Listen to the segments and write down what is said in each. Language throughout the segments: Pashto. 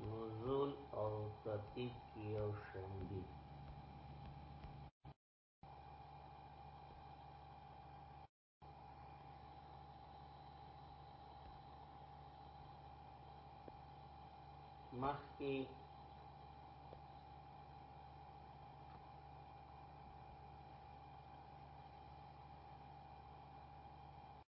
نزول او ترتیب کې یو شان دي مخکې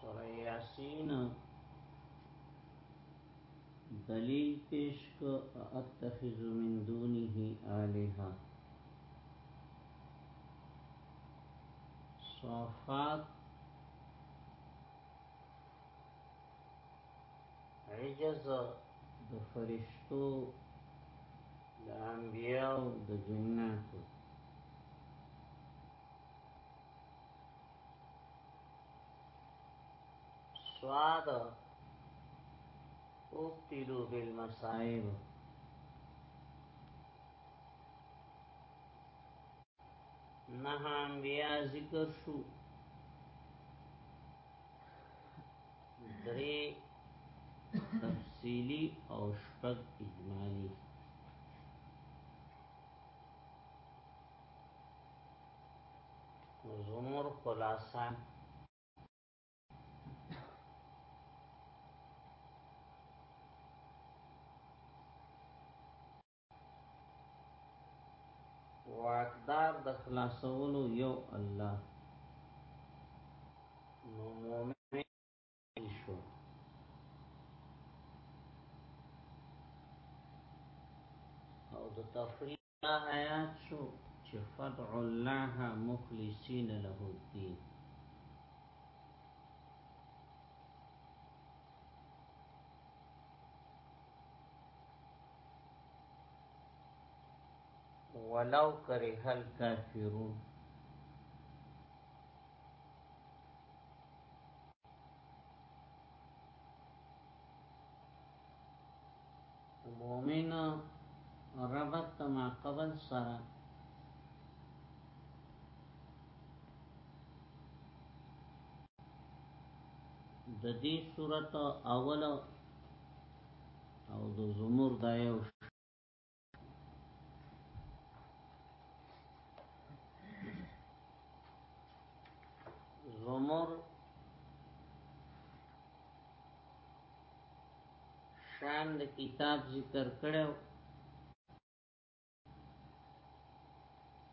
سوره یاسین دلیل پیش کو اتخذ من دونه الها صافات عجز د فرشتو د انبیاء د جناتو سواد ابتلو بالمصائب نه انبیاء ذکر شو درې تفصیلی او شپږ اجمالی زمر خلاصه واقدار د خلاصولو یو الله نو مومن شو. او د تفریح آیات شو چې فدع الله مخلصین له الدین ولو کرے حل کافرون مومن ربط ما قبل سره د دې صورت اول او د زمر دایو زمر شان د کتاب ذکر کړو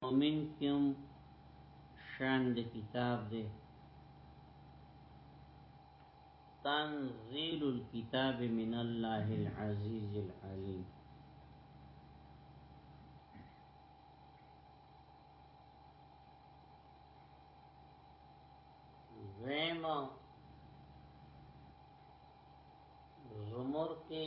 په منځ کې هم شان د کتاب دی تنزيل الكتاب من الله العزيز العليم زیم زمر کې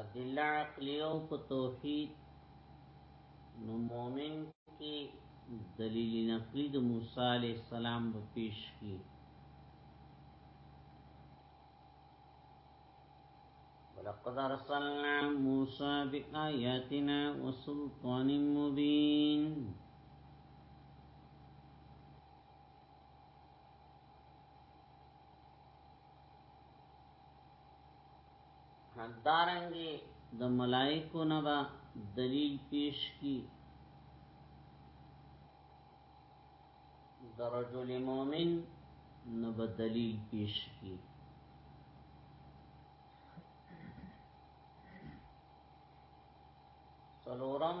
ادله عقلیو په توحید نو مومن کې دلیل نقلی د موسی علی السلام په پیش کې ولقد ارسلنا موسى بآياتنا وسلطان مبين دارنګي د ملائکو نه با دلیل پیش کی د رجل مؤمن نه با دلیل پیش کی سلورم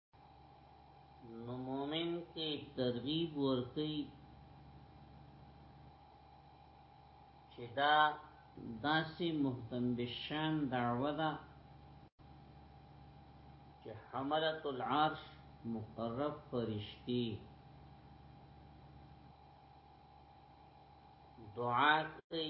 نو مومن کې ترغیب ورکي چې دا داسې مهتم بشان دعوه ده چې حملت العرش مقرب فرشتي دعا کوي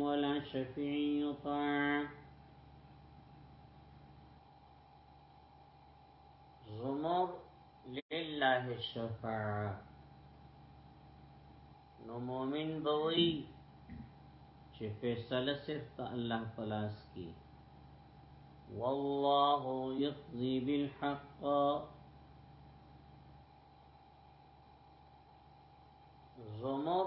ولا شفيع يطاع زمر لله الشفاعه نو مومن بوي چې فیصله صرف الله پلاس کی والله يقضي بالحق زمر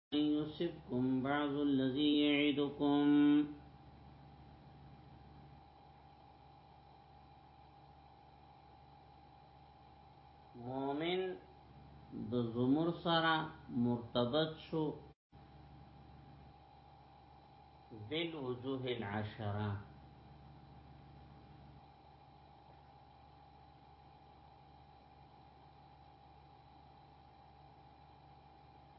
يصبكم بعض الذي يعدكم مومن د زمر سره مرتبط شو ذل وجوه العشره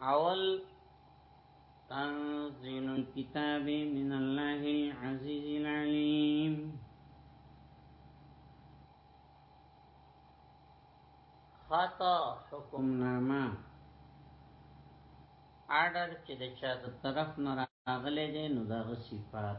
اول تنزيل الكتاب من الله العزيز العليم خطا حکم نامه آرډر چې د چا د طرف نه راغلي دي نو دا صفات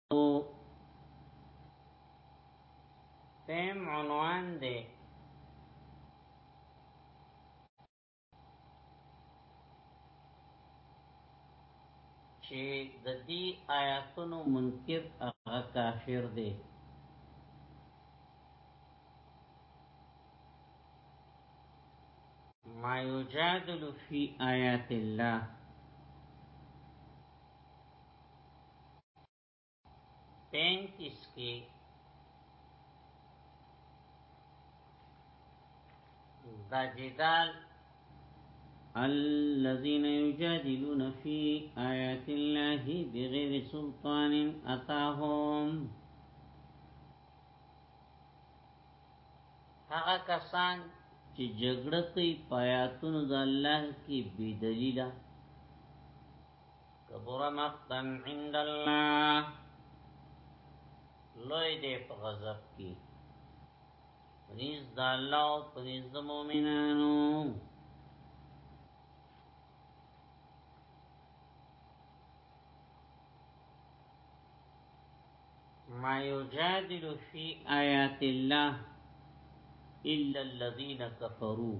تیم عنوان دی چې د دې آیاتونو منکر هغه کافر دی ما یجادل فی آیات الله 35 کې دا جدال الذين يجادلون في آيات الله بغير سلطان أتاهم هغه کسان چې جګړه کوي پایاتونو د الله کې بی دلیله کبر مقتن عند الله لوی دې په غضب کې پنیز د الله او پنیز د مؤمنانو ما یجادل فی آیات الله الا الذين كفروا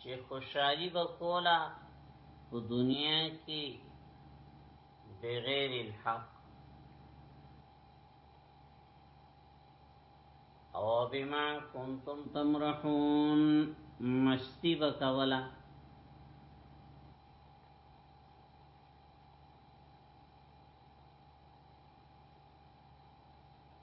چې خوشحالي به کولا په دنیا کې بغیر الحق او بما کنتم تمرحون مستی بکولا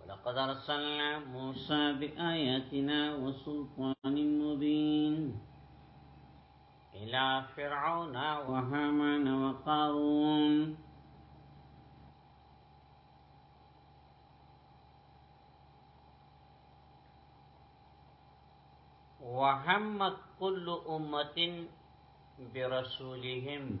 ولقد ارسلنا موسى بآياتنا وسلطان مبين الى فرعون وهامان وقارون وهمت كل امه برسولهم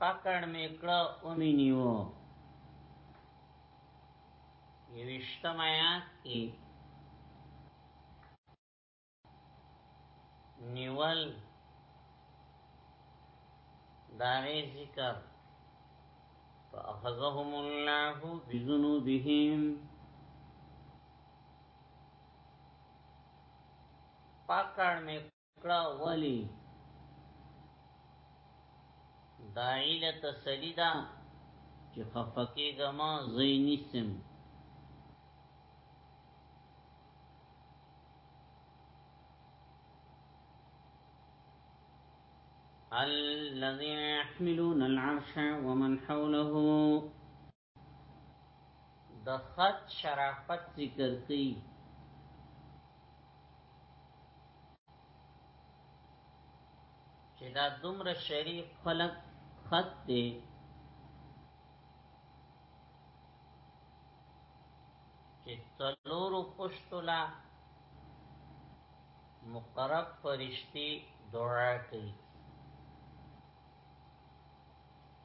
پکړ مې کړه او مې نیو یوشتم آیات کې نیول داغه ذکر فاخذهم الله بذنوبهم پکړ مې کړه ولی داعی له تسلی دا چې خفقې غما زینی سم الذين يحملون العرش ومن حوله د خط شرافت ذکر کوي چې دا دومره شریف خلق خط دی چې څلورو پښتو لا مقرب فرشتي دعا کوي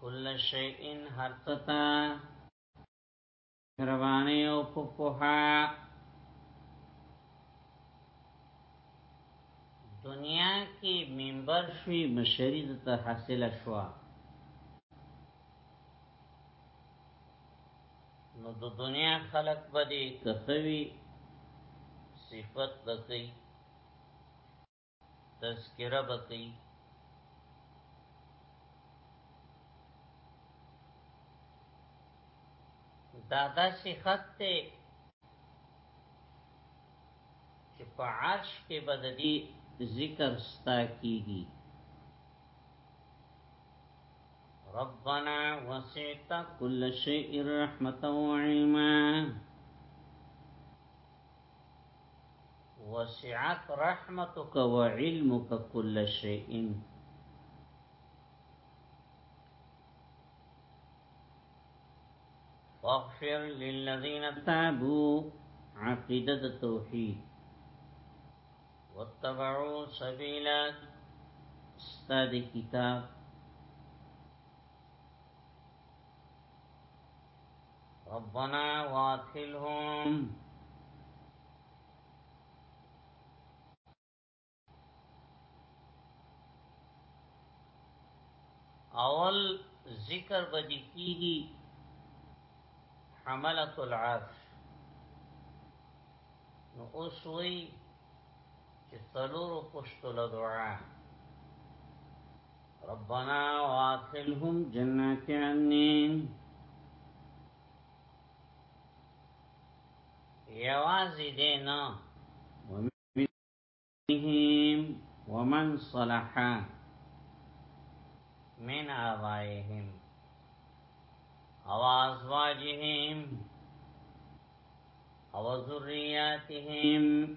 کل شیئن هر تتا روانه او په پوها دنیا کې منبر شوی مشری ته حاصله شو نو د دنیا خلق به دې کخوي صفت بکې تذکره بکی دا داسې خط ته چې په عرش کې بددي ذکر ستا کیږي ربنا وسعت كل شيء رحمة وعلما وسعت رحمتك وعلمك كل شيء واغفر للذين تابوا عقيدة التوحيد واتبعوا سبيلا استاد کتاب ربنا وادخلهم اول ذکر بدی کیږي حملت العرش نو اوس وی چې څلورو پښتو له دعا ربنا واصلهم جنات عنين يوازي دينا ومنهم ومن صلحا من آبائهم او ازواجهم او رياتهم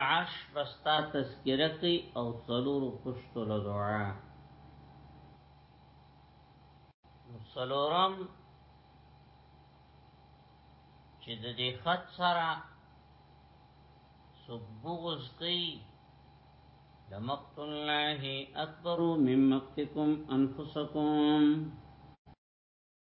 عرش به ستا تذکره کوي او څلورو پشتو له دعا نو څلورم چې د دې خط سره څوک بغض کوي لمقت الله اکبر من مقتكم انفسكم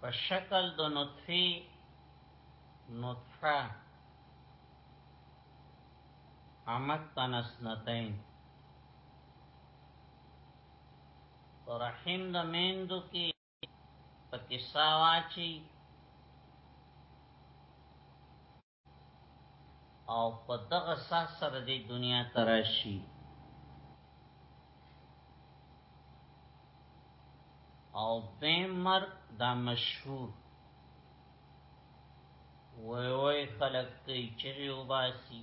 په شکل د نطفه نطفه عمد تنسنتین رحم د میندو کې پکې ساواچی او په دغه ساه سره د دنیا تراشي او به مرګ دا مشهور وای وای خلک کوي چې وباسي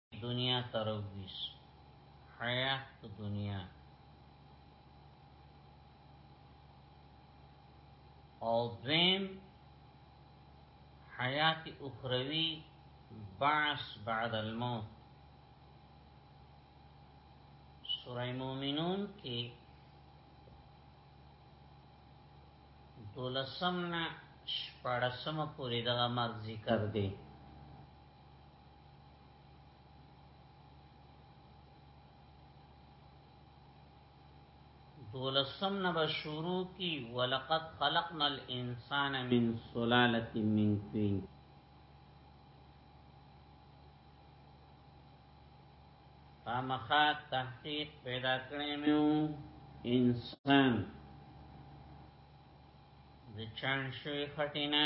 دنیا ترویس حیات دنیا او دویم حیات اخروی بعث بعد الموت سورہ مومنون کی دولسم نا شپارسم پوری دغا مرد ذکر دی دولسم نبا شروع کی ولقد خلقنا الانسان من سلالت من تین خامخا تحقیق پیدا کړی میو انسان د چان شوی خټینا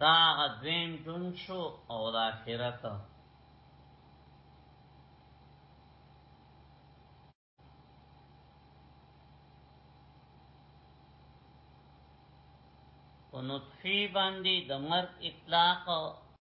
دا غدویم جون شو او د آخرت په نطفی باندې د مرد اطلاق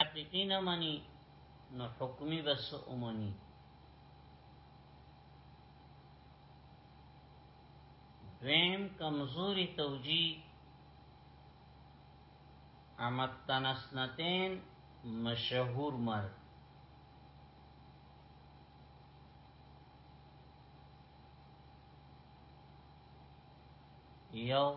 حقیقی نه منی نو حکمی بس اومنی دویم کمزوری توجی امت تنسنتین مشهور مرد یو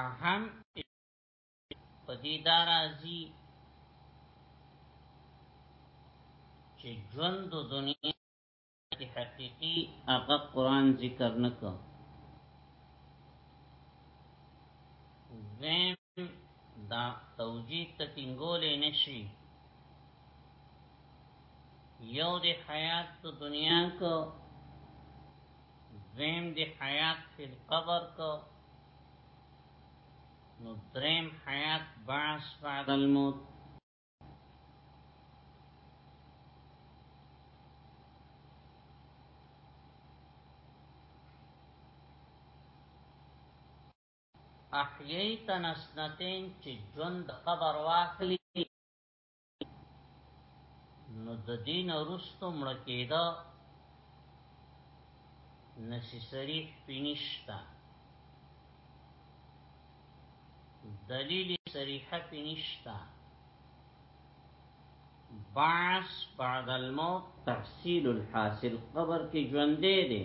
اهم په دې دارازي چې ژوند د دنیا کې حقيقي هغه قران ذکر نکړ زم دا توجیه ته ټینګولې نشي یو د حیات د دنیا کو دویم د حیات فی القبر کو نو دریم حیات بعث بعد الموت احییتن اسنتین چې ژوند قبر واخلي نو د دین ورستو مړ کېده نسی صریح پینشتا دلیل صریح پینشتا بعث بعد الموت تحصیل الحاصل قبر کې ژوندې دي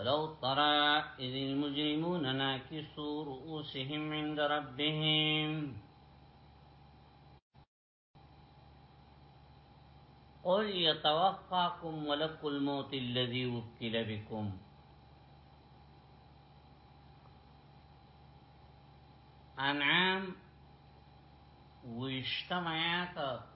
ولو ترى إذ المجرمون ناكسوا رؤوسهم عند ربهم قل يتوفاكم ولك الموت الذي وكل بكم انعام وشتمعات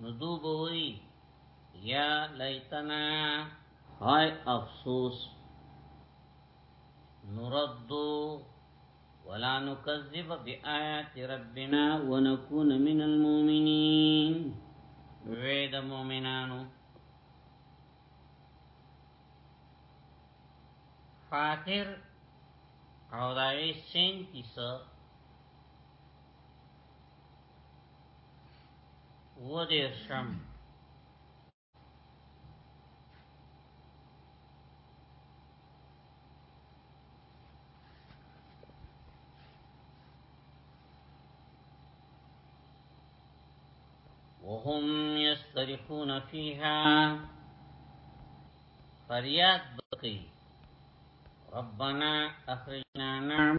ندوبوي يا ليتنا هاي أفسوس نردو ولا نكذب بآيات ربنا ونكون من المؤمنين ويد مؤمنانو فاتر او سین و دیر شم وهم يسترخون فيها فرياد بقيه ربنا اخرجنا نعمل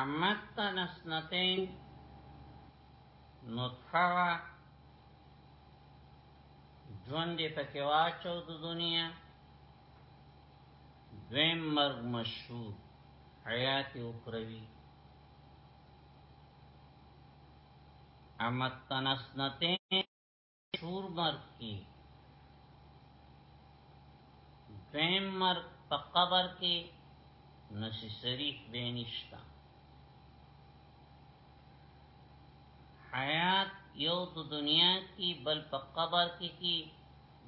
امتن اسنتین نطفه وا ژوند پکې واچو د دنیا دویم مرگ مشهور حیات اخروی امتن اسنتین شور مرد کی دویم مرد پا قبر کی نسی سریح بینشتا حیات یو د دنیا کی بل په قبر کې کی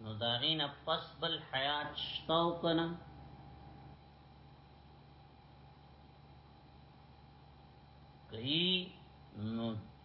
نو داغین پس بل حیات شتاو کنه کئی نو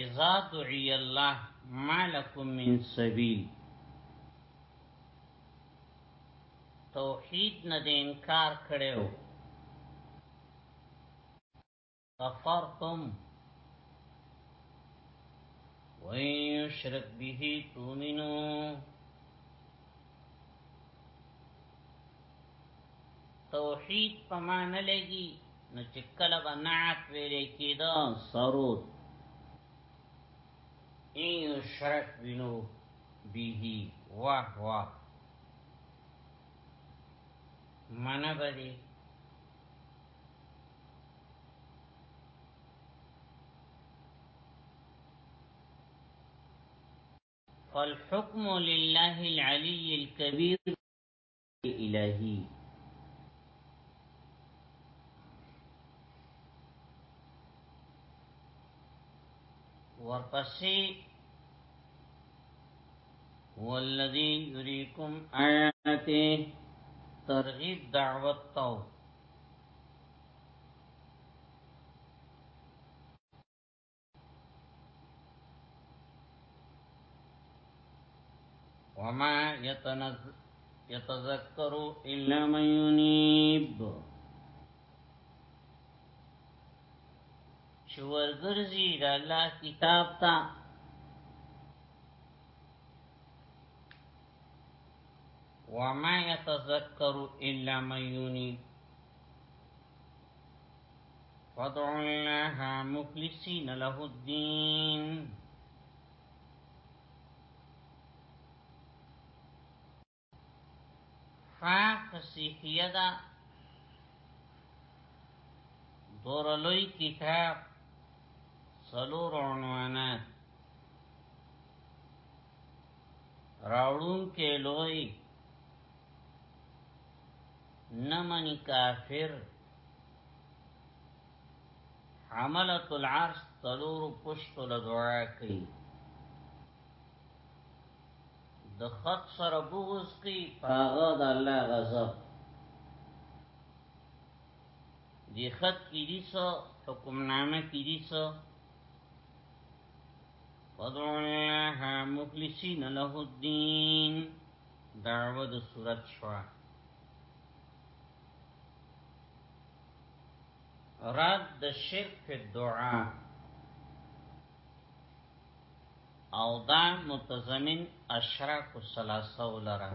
اذا دعی الله ما لكم من سبیل توحید نه د انکار کړو کفرتم وَإِن شِرْكْ بِهِ تُؤْمِنُونَ توحید په معنی لګي نو چې کله به نعت ویل کېده سرود این شرک بنو بیهی واه واه منه بدی فالحكم لله العلي الكبير الإلهي ورقصي هو الذي يريكم آياته ترغيب دعوة الطوب وما يتذكر إلا من ينيب شور ګرځي د كتاب تا وما يتذكر إلا من ينيب فضع الله مخلصين له الدين فا فسیحیه دا دورلوی کتاب سلور عنوانات راوړون کې لوی نمنی کافر عملت العرش تلور پشت لدعا کوي د خط سره بغض کوي پاغه د الله غضب دی خط کې دي څو حکمنامه کې دي څو فدعو الله مخلصین له الدین دعوه د صورت شوا رد د شرک په دعا او دا متضمن اشراق الثلاثه ولرا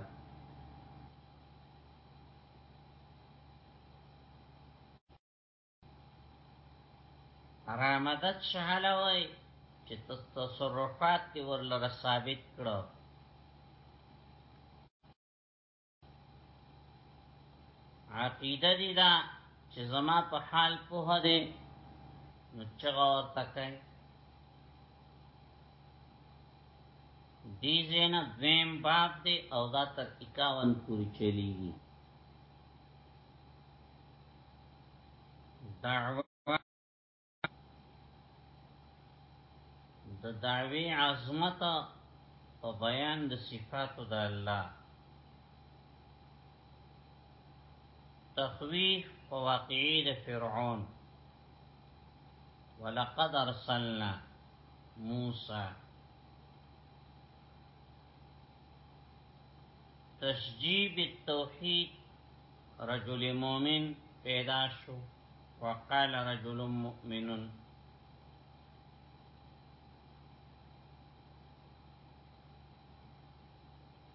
رامدد شهاله وای چې تصرفات دی ورلره ثابت کړو عقیده دی دا چې زما په حال په هده نو چغا ورته کوي دی زینا دویم باب دی او دا تر 51 پوری چلیږي دعوه د دعوی عظمت په بیان د صفاتو د الله تخویف په واقعي د فرعون ولقد ارسلنا موسی تشجیب التوحید رجل مؤمن پیدا شو وقال رجل مؤمن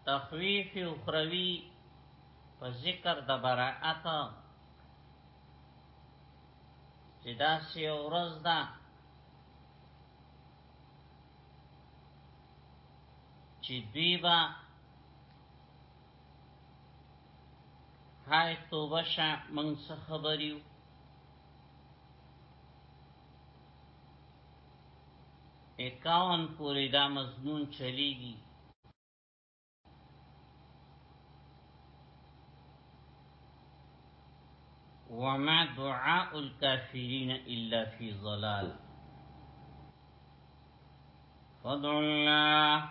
تخویف اخروی په ذکر د براءت چې دا سی ورځ ده چې دوی به هاي توبه شه من څه خبريو اکاون پوری دا مضمون چلیږي وما دعاء الكافرين إلا في ضلال فادعوا الله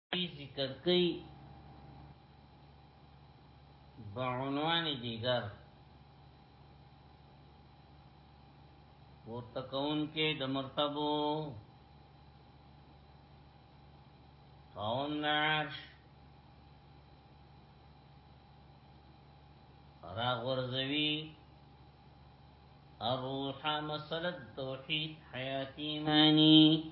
ذکر کوي بعنوان دیگر ورته کون کې د مرتبو قوم نعرش را غرزوی الروح مسلد توحید حیات ایمانی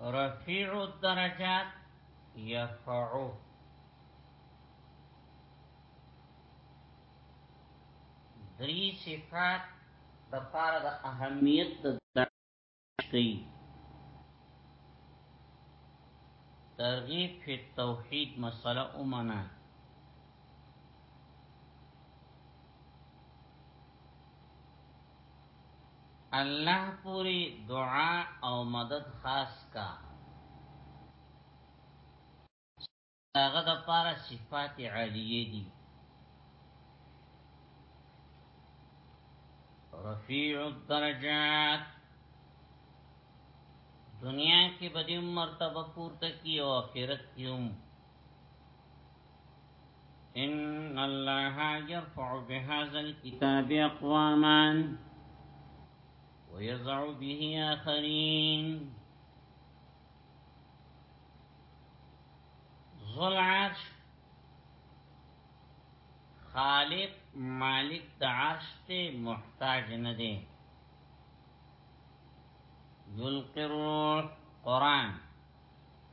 رفیع الدرجات یفعو دری صفات د پاره د اهمیت د کوي ترغیب فی توحید مسله اومنه الله پوری دعا او مدد خاص کا هغه د پاره صفات عالیه دي رفیع الدرجات دنیا کې به دې مرتبه پورته کی او آخرت کې هم ان الله يرفع بهذا الكتاب اقواما ويضع به آخرين ذو خالق مالك د عرش محتاج ندي يلقي الروح قرآن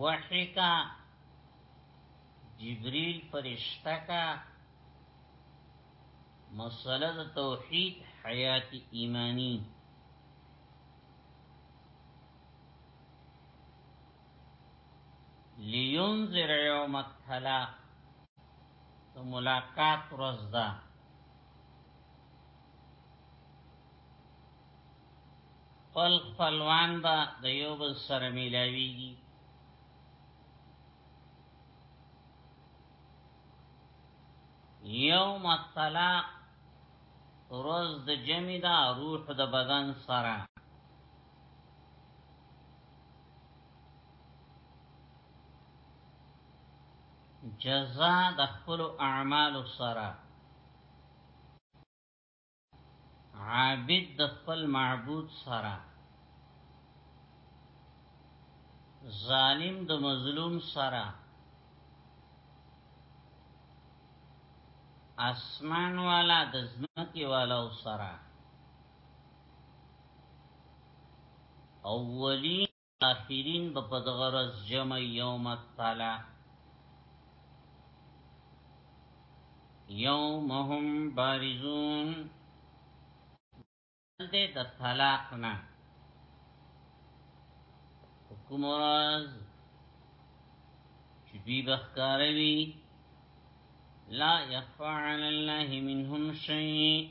وحی کا جبريل فرشتہ کا مسله د توحید حیات ایمانی لینذر یوم التلاق تو ملاقات ورځ ده خپل خپلوان به د یو بل سره میلاویږي یوم الطلاق روز د جمع دا روح د بدن سره جزا د خپل اعمال سره عابد د خپل معبود سره ظالم د مظلوم سره اسمان والا د زمکی والا او سره اولین کافرین به په دغه ورځ جمع یوم التلا یوم هم بارزون دې د طلاق نه حکم راز چې دوی بخکاروي لا يخفى على الله منهم شيء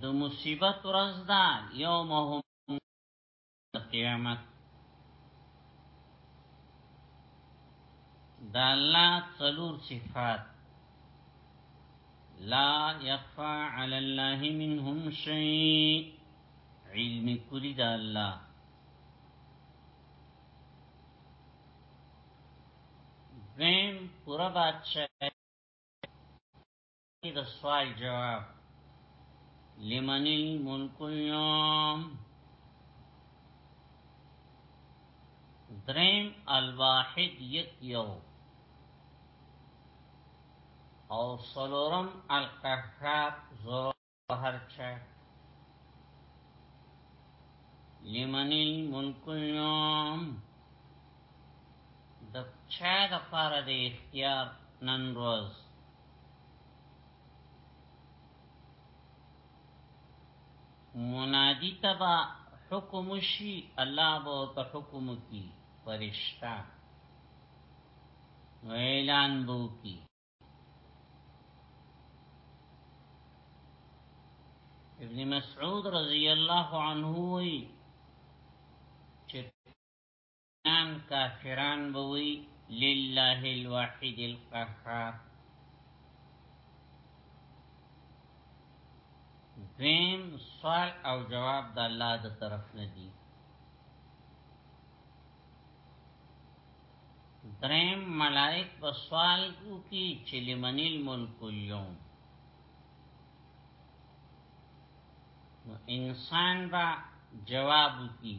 د مصیبت ورځ ده یومهم قیامت دا الله څلور صفات لا يخفى على الله منهم شيء علم کلی دا الله دویم پورا بادشاہ د سوال جواب لمن الملک اليوم درم الواحد یک یو او سلورم القهاب زور هر چه لمن الملک اليوم د چا د پاره د اختیار نن روز منادی تبا حکم شي الله به ته حکم کی فرشتہ نو اعلان بو کی ابن مسعود رضی الله عنه وی ان کافران به وی لله الواحد القهار دویم سوال او جواب د الله د طرف نه دی دریم ملائک په سوال کو کی چې لمن الملک اليوم نو انسان با جواب کی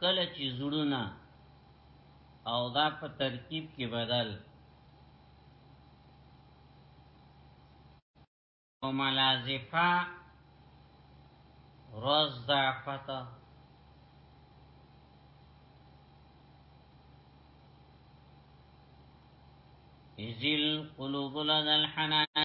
کله چې زړونه او دا په ترکیب کې بدل او ملازفه روز دا پتا ازل قلوب لدى الحنان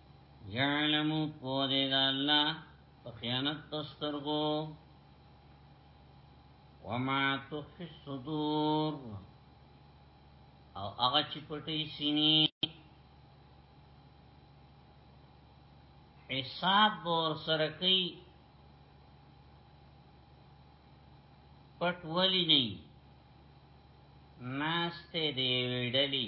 یعلمو پوده دا اللہ پخیانت پسترگو وما تخفی الصدور او هغه چې پټي سینې حساب ور سره کوي پټ ولی نه ناشته دی ویډلی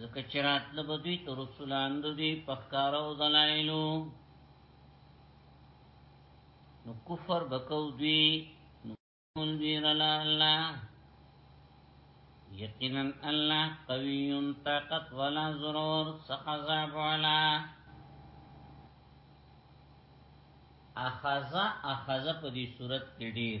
ځکه چې راتله به دوی ته رسولان د دوی په ښکاره او دلایلو نو کفر بکو دوی نو مول دوی رلا الله یقینا الله قوی طاقت ولا ضرور سخذاب ولا اخذ اخذ په دې صورت کې ډیر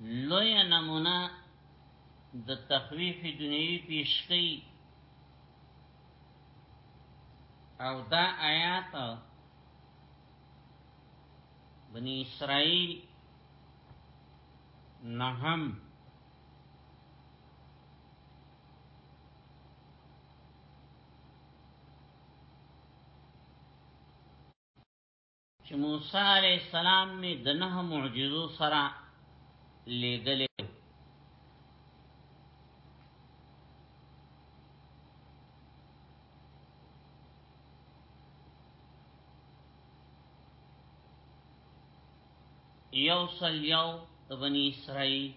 لوی نمونه د تخویف دنیوی پیش کئی او دا آیات بنی اسرائیل نهم چې موسی علی السلام می د نه معجزو سره لګلې یو سل یو د بنی اسرائیل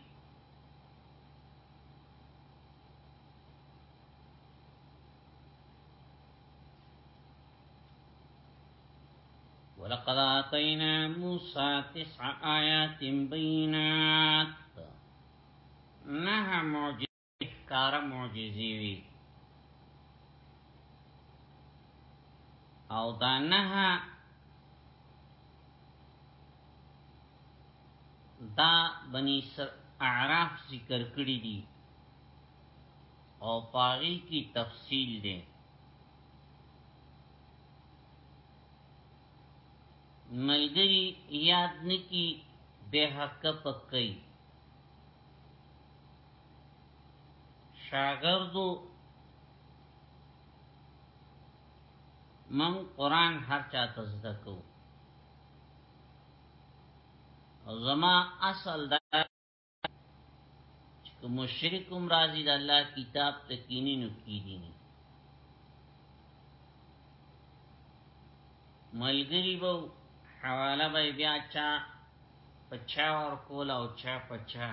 ولقد آتینا موسی تسع آیات بینات نه معجزه کار معجزی وی او دا نه دا بنی اعراف ذکر کړی دي او په هغې کې تفصیل دی. ملګري یاد نه کړي بې حقه پک کوي. شاګردو من قرآن هر چاته زده کو او زما اصل دا که مشرکم راضی د الله کتاب تکینی نو کیدی نه ملګری بو حواله به بیا چا پچا ور کول او چا پچا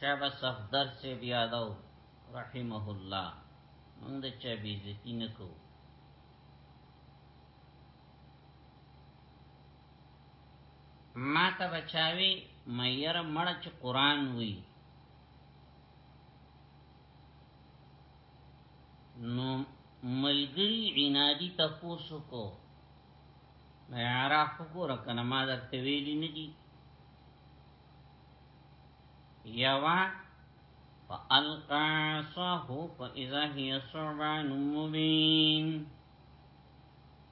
چا به صفدر سے بیا دو رحمه الله موږ د چا بیزتی نکو ما ته بچاوي مېر مړ چې قران وي نو ملګری عنادي تاسو کو مې عراق وګوره کنه ما درته ویلي نه دي یوا فالقا صاحو فاذا هي صعبان مبين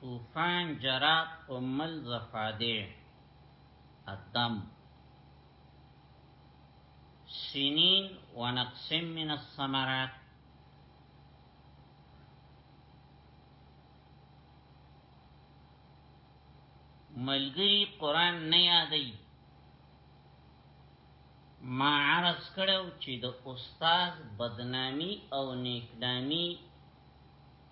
طوفان جراب امل زفاده الدم سنين ونقص من الثمرات ملګری قران نه یادې ما عرض کړو چې د استاد بدنامي او نیکنامي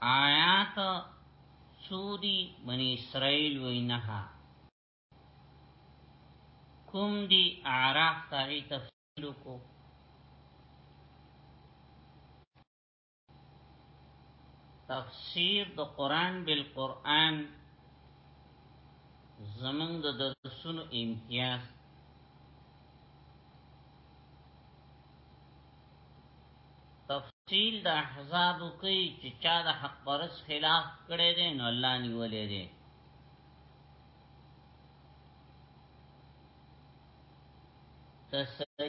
آیات سودی بنی اسرائیل وی نها کم دی اعراف تاغی تفصیل کو تفسیر د قران بالقران زمنګ د درسونو امتیاز تفصیل د احزاب کوي چې چا د حق پرس خلاف کړي دي نو الله نیولې دي تسلی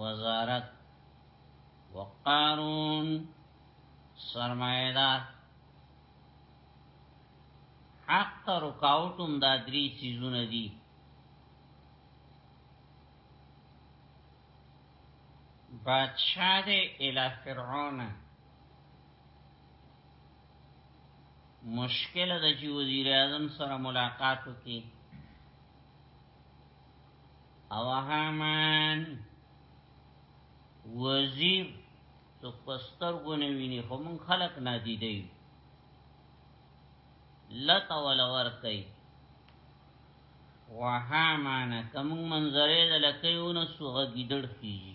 وزارت وقارون سرمایدار حق ته رکاوټوم دا درې چیزونه دي بادشاہ دے الہ فرعون مشکل د چې وزیر اعظم سره ملاقات وکړي او هامان وزیر څوک پستر غونه ویني خو مون خلق نادي دی لته ولا ور کوي وهامان کوم منظرې د لکيونه سوغه ګیدړ کیږي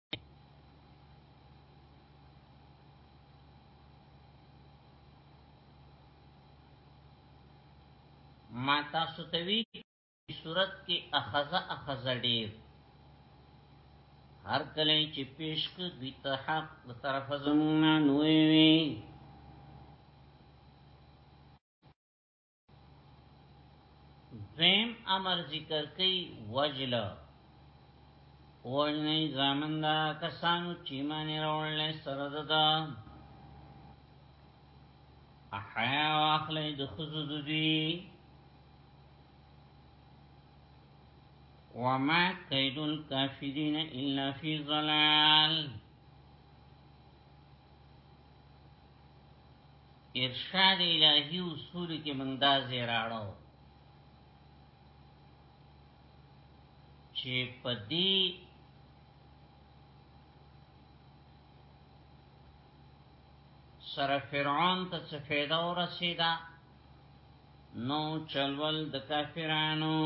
ما تاسو ته وی صورت کې اخذ اخذ ډیر هر کله چې پیش کو دوی ته حق د طرف زمونه نوې وی دویم امر ذکر کئی وجل وجنی زامن دا کسانو چیمانی روڑلی سرد دا احیا و اخلی دخزو دوی وما قید الكافرین الا فی ظلال ارشاد الهی اصول کې موږ دا زیراړو چې په دې سره فرعون ته څه فایده ورسیدا نو چلول د کافرانو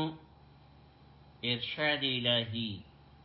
ارشاد الهی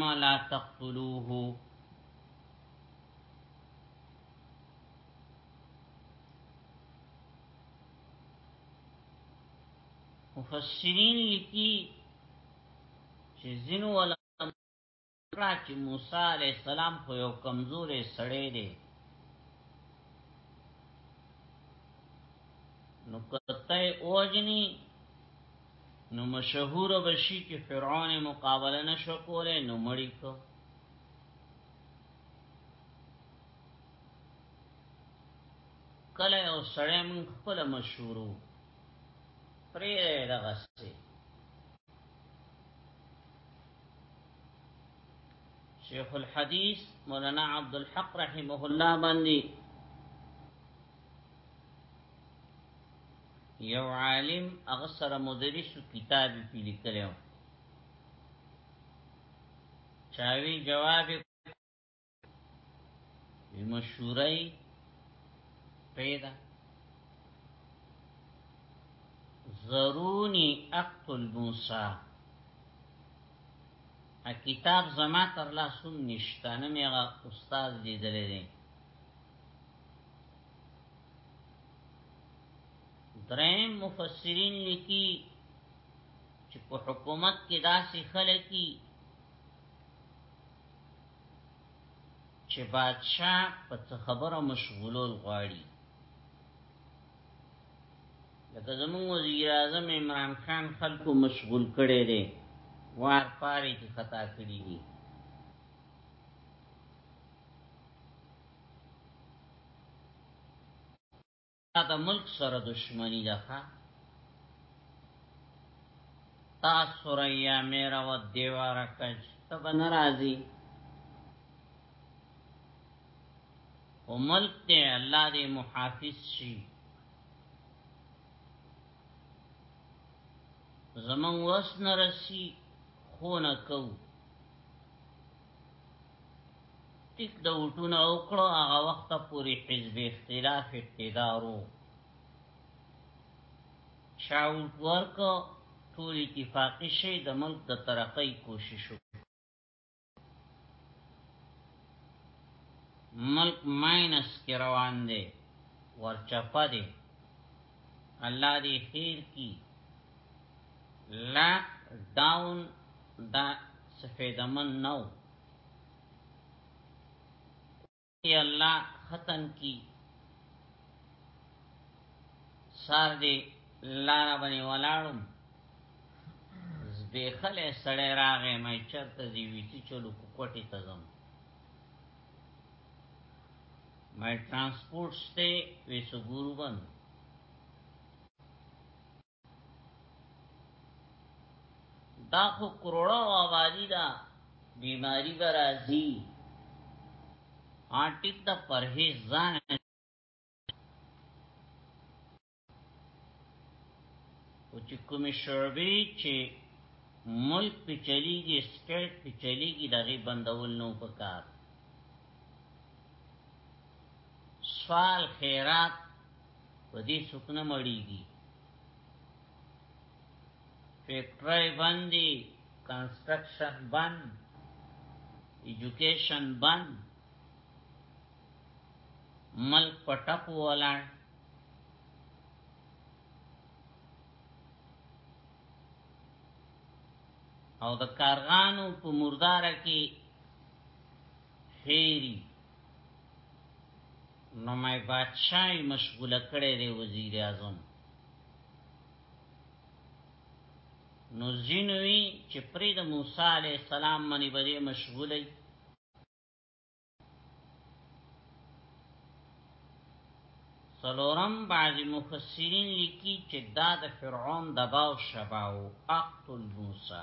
ما لا تقتلوه مفسرین لیکي چې زینو ولا کړه چې موسی علی السلام خو یو کمزورې سړی دی نو کته اوجنی نو مشهور بشي چې فرعون مقابله نشو کولای نو مړی کو کله یو سړی مون خپل مشهورو پرې دغه سي شیخ الحدیث مولانا عبد الحق رحمه الله باندې یو عالم هغه سره مدرس کتاب پی لیکلو چاوی جواب مشورای پیدا ضرونی اقتل موسی ا کتاب زما تر لاسون نشته نه میغه استاد لیدلې دي دریم مفسرین لیکي چې په حکومت کې داسې خلک دي چې بادشاہ په خبره مشغولول غواړي لکه زمون وزیر اعظم عمران خان خلکو مشغول کړي دي وار پاره کې خطا کړی دي د ملک سره دشمنی ده ښا تا سوریا میرا و دیوار کج تب نرازی و ملک تی اللہ دی محافظ شی زمان وس نرسی خونه کو ټیک د وټونه وکړو هغه وخت پوری حزب اختلاف اقتدارو شاوټ ورک ټول اتفاقی شي د ملک د ترقۍ کوشش ملک ماینس کې روان دی ورچپه دی الله دې خیر کی لاک ډاون دا څه فایده من نو ای الله ختم کی سار دی لار باندې ولاړم زبېخله سړی راغې مې چرته دی ویتی چلو کوټی ته ځم مې ترانسپورت سته وې سګورو باندې دا خو کروڑا و آبادی دا بیماری برازی آنٹک دا پرهیز زان او چې کومې شعبې چې ملک په چلیږي سټیټ په چلیږي دغه بندول نو پکار سوال خیرات په دې څوک نه مړیږي فیکټری باندې کنسټرکشن باندې ایجوکیشن باندې ملک پټپ ولاړ او د کارغانو په مردار کې خیری نو مای بادشاہی مشغوله کړی دی وزیر اعظم نو زینوی چې پرې د موسی علی السلام باندې بده مشغولی سلورم بعضی مفسرین لیکی چې دا د فرعون دباو شباو اقتل موسی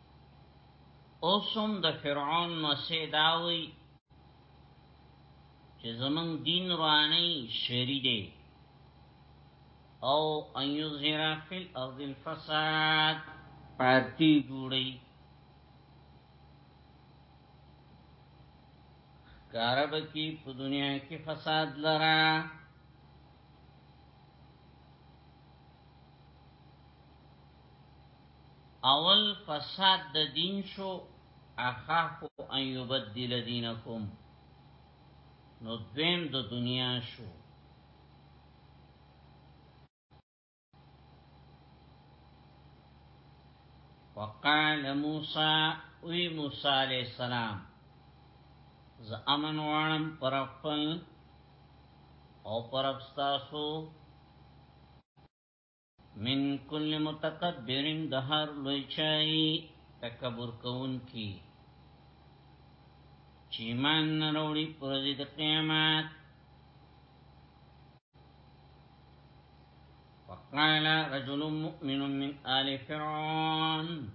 اوسم د فرعون مسیح داوی چې زمون دین رواني شری دی او ان یظهر فی الارض الفساد پارتی جوړی کارب کی په دنیا کې فساد لرا اول فساد د دین شو اخاف ان یبدل دینکم نو دویم د دنیا شو وقال موسی وی موسی علیہ السلام ز امن وانم پر خپل او پر افستاسو من کل متکبر دهر لوی چای تکبر کون کی چیمان نروڑی پرزی د قیامت وقال رجل مؤمن من آل فرعون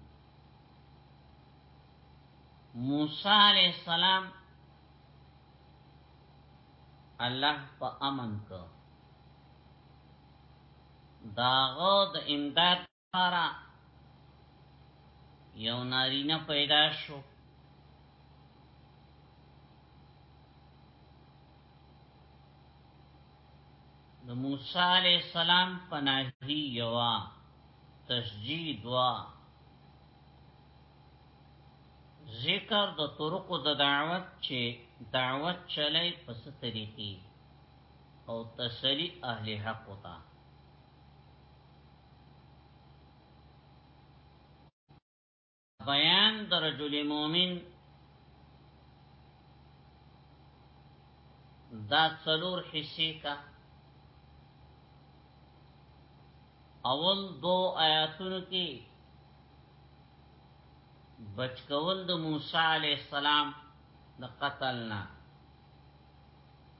موسی علیہ السلام الله په امن کو داغه د امداد لپاره یو نارینه پیدا شو د موسی علی السلام پناهی یوا تسجید وا ذکر د طرق د دعوت چې دعوت چلی پس طریقې او تسلی اهل حق وتا بیان د رجل مؤمن دا څلور حصے کا اول دو آیاتونو کې بچکول د موسی علی السلام د قتلنا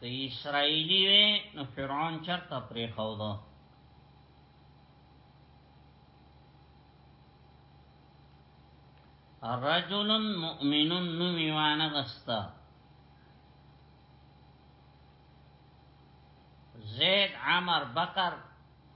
که اسرائیلی وی نو فرعون چرته پرې خو ده رجل مؤمن نومی وانا غستا زید عمر بکر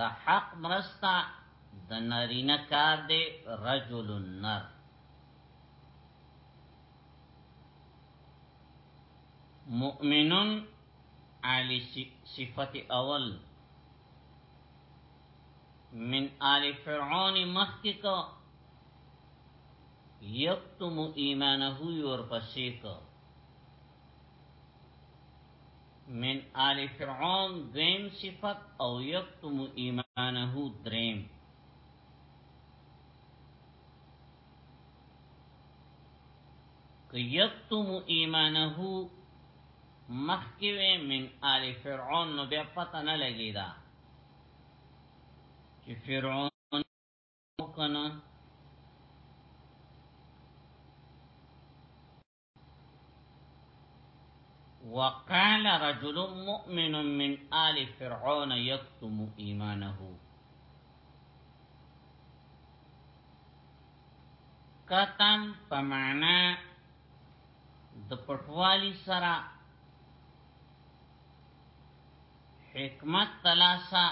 د حق مرستا د نارینه کار دی رجل النر مؤمنون علی صفت اول من آل فرعون مخی که یکتم ایمانه یور پسی که من آل فرعون دویم صفت او یکتم ایمانه دریم که یکتم ایمانه مخکوی من آل فرعون نو بیا پتا نه لگی دا چه فرعون کنه وقال رجل مؤمن من آل فرعون يكتم ایمانه کتم په معنا د پټوالی سره حکمت تلاسا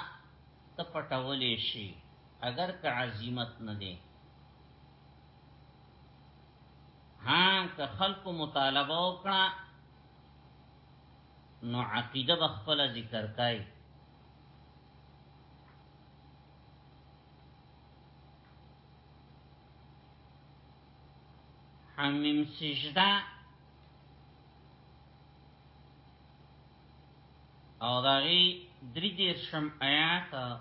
ته پټولې شي اگر که عزمت نه دی ها که خلکو مطالبه وکړه نو عقیده به خپل ذکر کوي حمیم سجده او داغی دری دیرشم آیات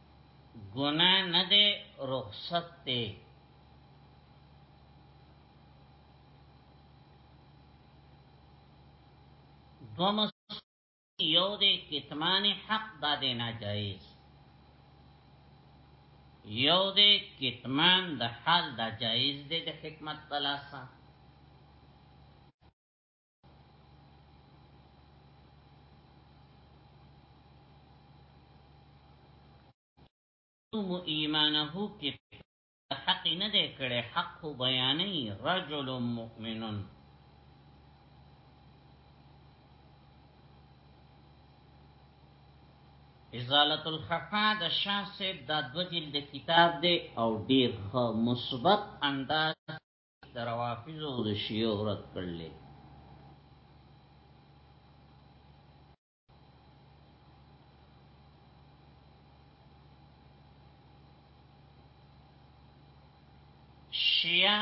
ګناه نه ده رخصت ده دو یو د کتمان حق دا دی ناجایز یو د کتمان د حال دا جایز دی د حکمت پلاسا مو ایمانه کې حق نه دې کړي حق بیانې رجل مؤمنون ازالت الخفا د شاه صاحب د دو جلد کتاب دی او ډیر مثبت انداز در وافظ او د شیعو رد کړل شیعه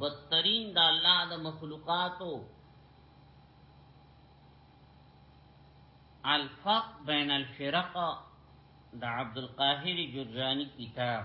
بدترین د الله د مخلوقاتو الفق بین الفرق د عبد القاهر جرجانی کتاب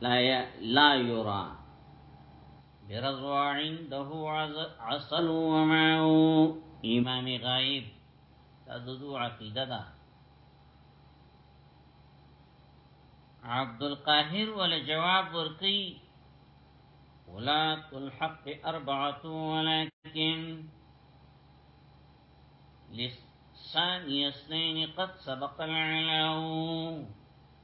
لا, ي... لا يرى برضوا عنده عسل ومعو امام غائب تددو عقیده دا عبدالقاهر ولا جواب ورکی ولاة الحق اربعة ولكن لساني اثنين قد سبق العلاو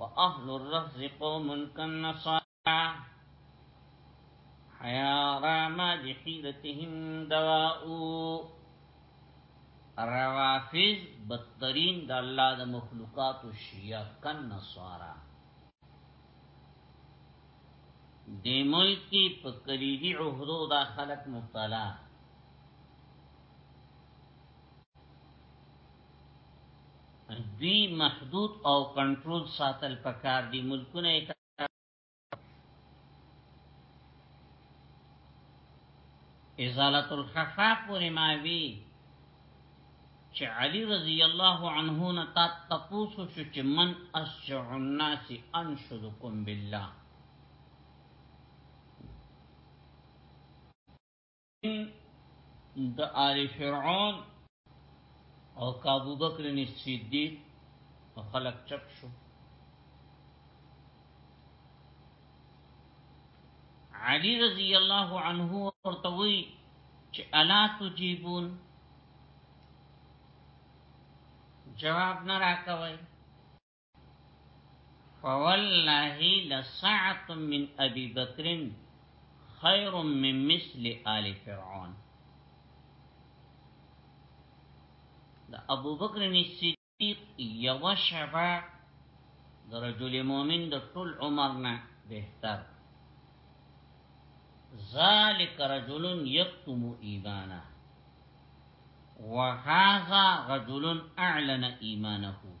واهل الرفض قوم كالنصارى حيا راما بحيلتهم دواء روافض بدترین د الله د مخلوقات او شیعه کن نصارا د ملکی په کلیدی عهدو دا خلق مبتلا دوی محدود او کنټرول ساتل پکار دي ملکونه ازالت الخفا پوری ماوی چې علی رضی الله عنه نه تاسو شو چې من اسجع الناس انشدکم بالله د آل فرعون او کابو بکر نی صدیق خلق چپ شو علی رضی الله عنه ورته وی چې الا تجيبون جواب نه راکوي فوالله لسعة من ابي بكر خير من مثل آل فرعون دا ابو بکر صدیق یو شبا د رجل مؤمن د ټول عمر نه بهتر ذالک رجل یکتم ایمانه وهذا رجل اعلن ایمانه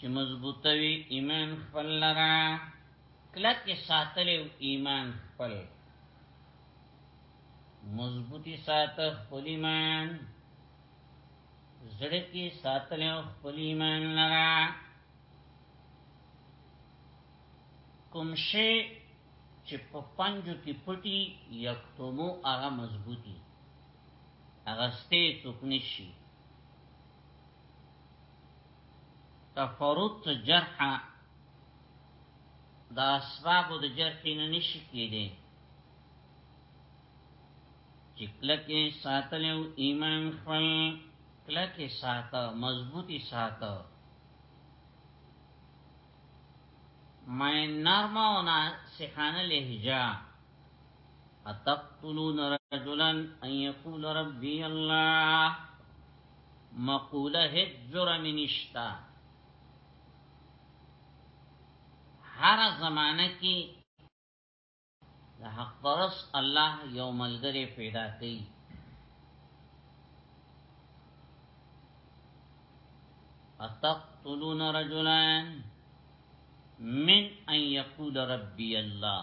چې مضبوطوي ایمان خپل لرا کلک ساتلو ایمان خپل مضبوطی سات خپل ایمان زړه کې ساتلو خپل ایمان لرا کوم شی چې په پنجو کې پټي یکتمو هغه مضبوطی اغسته څوک نشي تفرط جرح دا اسباب د جرح نه نشي کېدی چې کلکه ساتل او ایمان خپل کلکه ساته مضبوطی ساته مې نرمه او نه سخانه لهجه اتقتلون رجلا ان يقول ربي الله مقوله هیڅ جرم نشتا هر زمانه کې د حق پرس الله یو ملګری پیدا کوي اتقتلون رجلان من ان يقول ربي الله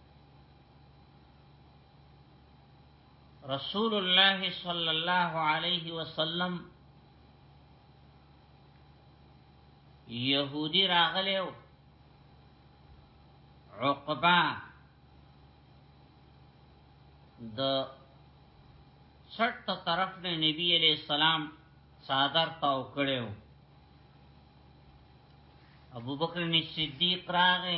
رسول الله صلی الله علیه وسلم يهودي راغلو عقبه د شرط طرف نه نبی علیہ السلام صادر تاو کړو ابو بکر صدیق راغه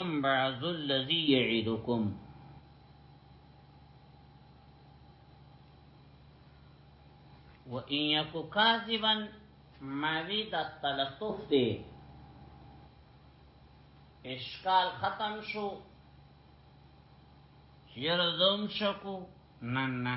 بعض الذي يعدكم وإن يك كاذبا ماوی د تلطف دی اشکال ختم شو چیر زوم شکو نن نه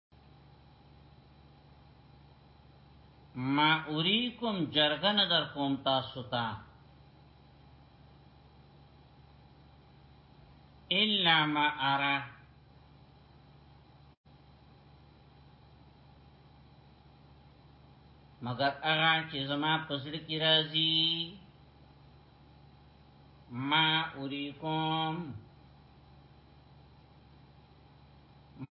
ما اوریکم جرګه نه در کوم تاسو ته الا ما ارى مگر هغه چې زما پسړ کی راځي ما اوریکم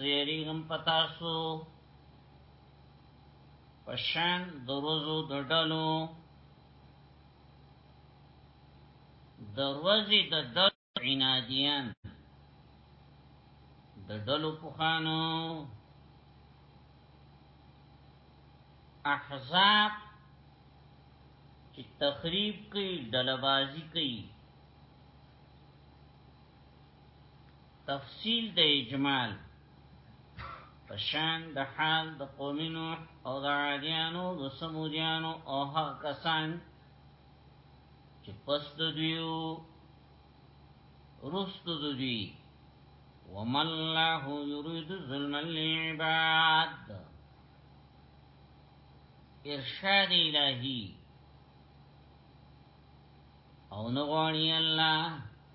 زیری غم پتاسو پشان دروزو دډلو دروزی دډلو عنادیان دډلو پخانو احزاب چې تخریب کوي ډلبازي کوي تفصیل د اجمال پشان د حال د قومینو او د عادیانو د سمودیانو او هغه کسان چې پس د دویو رست د دوی وما الله يريد ظلم للعباد ارشاد الهی او نغوانی الله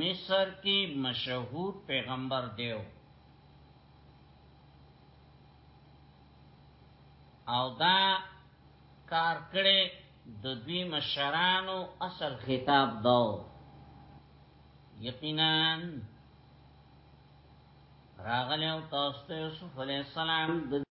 مصر کی مشهور پیغمبر دیو او دا کار کړي د دوی مشرانو اصل خطاب داو یقینا راغلی او تاسو ته یوسف علی السلام د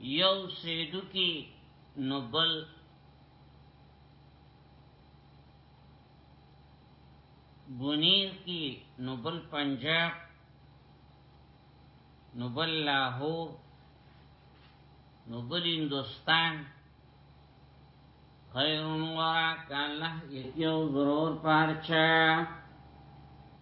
یو سیدو کی نو بل بونیر کی نو بل پنجاب نو بل لاهور نو بل هندوستان خیرون ورا کالله یو ضرور پارچه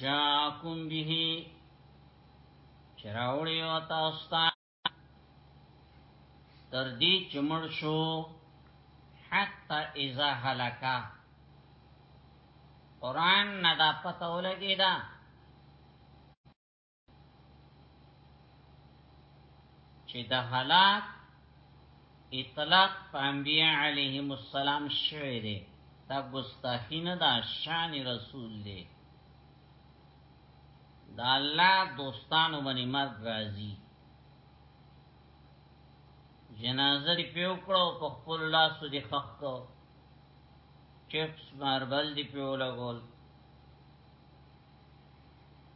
جاکم به چراوړی او تاسو ته تر دې چمړ شو حتا اذا هلکا قران نه دا پته ولګی دا چې د هلاک اطلاق په انبیاء علیهم السلام شوی دی دا ګستاخی نه ده شان رسول دی د الله دوستانو باندې مرګ راځي جنازه دی پیو کړو په خپل لاسو دی خخ کو چپس ماربل دی پیو لګول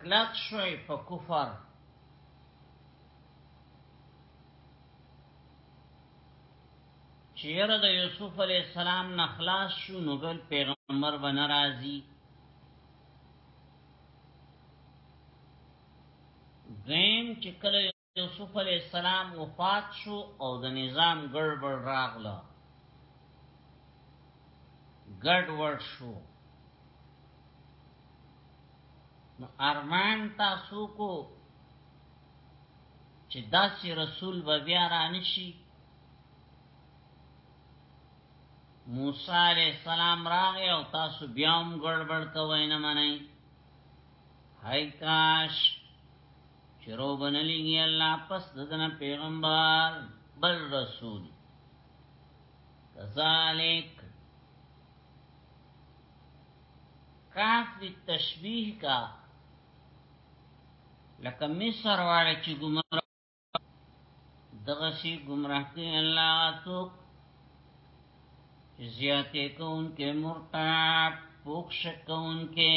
کلک شوی په کفر چیر د یوسف علی السلام نه خلاص شو نو بل پیغمبر به ناراضي زم چې کله یوسف علیه السلام وفات شو او د نظام ګړبړ راغله ګډ وډ شو نو ارمان تاسو کو چې داسې رسول به بیا رانشي موسی علیہ السلام راغی او تاسو بیا هم ګړبړ کوئ نه منئ هاي کاش چې رو بنلېږي الله پس ددنه پیغمبر بل رسول کذالک کاف بالتشبیه کا لکه مصر والا چې ګمراه دغه شی ګمراه کې الله څوک زیاته کون کې مرتاب پوښ کون کې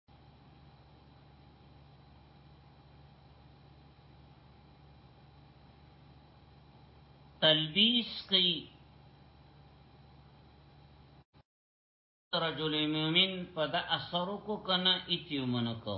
تلبیس کی رجل مومن په د اثر کو کنه ایتیو منکو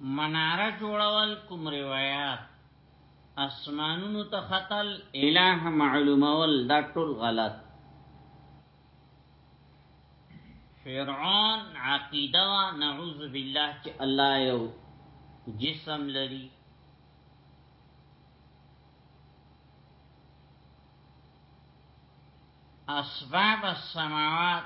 مناره جوړول کوم روایت اسمانونو ته خطل الہ معلومول دا ټول غلط فرعون عقیده وا نعوذ بالله چې الله یو جسم لري اسباب السماوات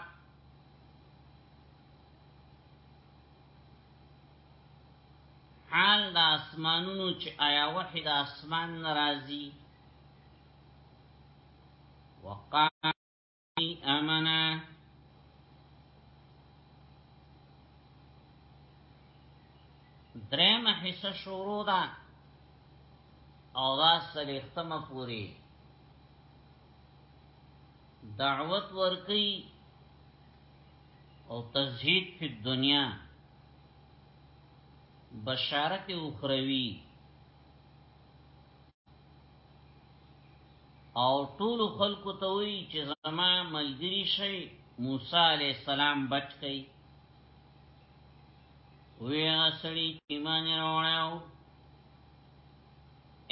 حال د اسمانونو چې آیا وحی د اسمان ناراضي وقال امنا درم حصہ شروع ده او دا سلیختمه پوری دعوت ورکی او تزهید فی الدنیا بشارت اخروی او ټول خلکو ته وی چې زما ملګری شي موسی علی السلام بچ کئ وی اسړي ایمان راوړاو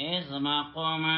ای زما قومه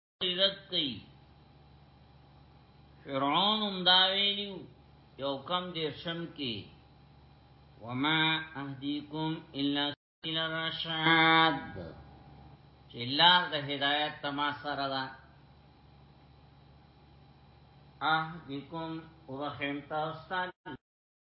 رد کوي فرعون هم دا ویلو یو کم دې شم کې وما اهديكم الا سبيل الرشاد چې لار د هدایت تما سره ده اهديكم وبخیم تاسو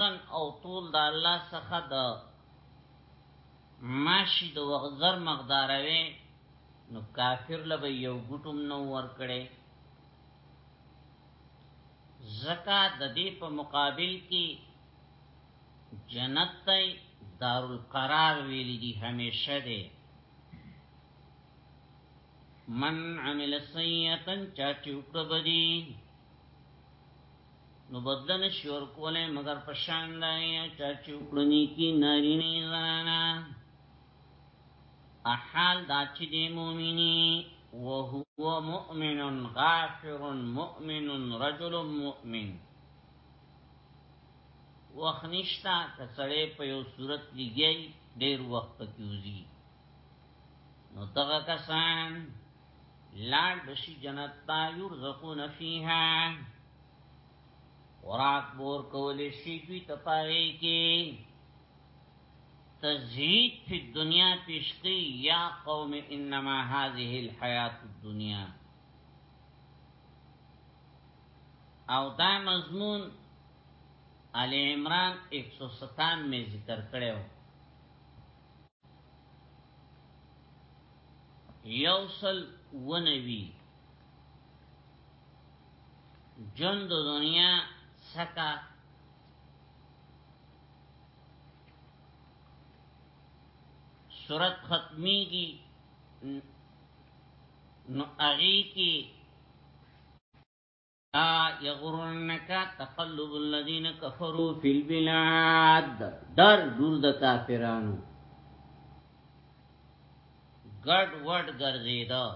تن او طول د الله څخه د ماشي د وغزر مقداروي نو کافر لبه یو ګټم نو ور کړي زکا د دې په مقابل کې جنت ته دارالقرار ویل دي همیشه ده من عمل سیئتن چا چوکړه بدی نو بدن شور کوله مگر پشان دی چا چوکړنی کی نارینه زنانا احال دا چې دی مومنی وهو مؤمن غافر مؤمن رجل مؤمن وخت نشتا که سړی په یو صورت لګی ډیر وخت پکې وزي نو دغه کسان لار بشی جنت تا یرزقون فیها وراک بور کولی شی دوی تپائی کی تزهید فی الدنیا پیشقی یا قوم انما هذه الحیات الدنیا او دا مضمون علی عمران 157 میں ذکر کړو یوصل ونوی جن د دنیا سکا صورت ختمی کی نو اغی کی یغرنک تقلب الذین کفروا فی البلاد در دور د کافرانو ګډ وډ ګرځیدا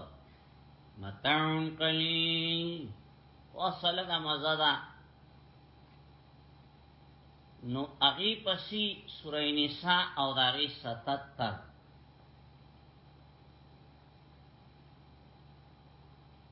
متعون قلیل وصله د مزه ده نو اغي پسي سوره نساء او داغي 77 ته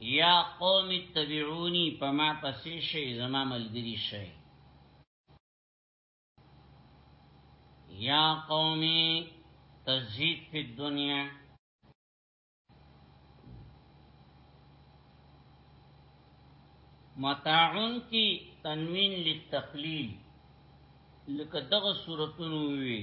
یا قوم اتبعونی په ما پسې شي زما ملګری شي یا قومی تزهید فی الدنیا متاعون کی تنوین للتقلیل لکه دغه صورتونو وی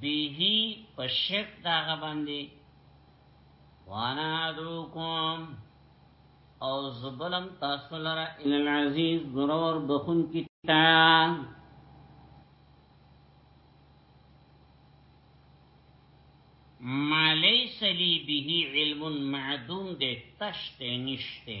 به په شرک داغه باندې وانا ادعوکم او زبلم تاسو لره ال العزیز ضرور بخون کی تا ما لیس لی به علم معدوم دے تشتے نشتے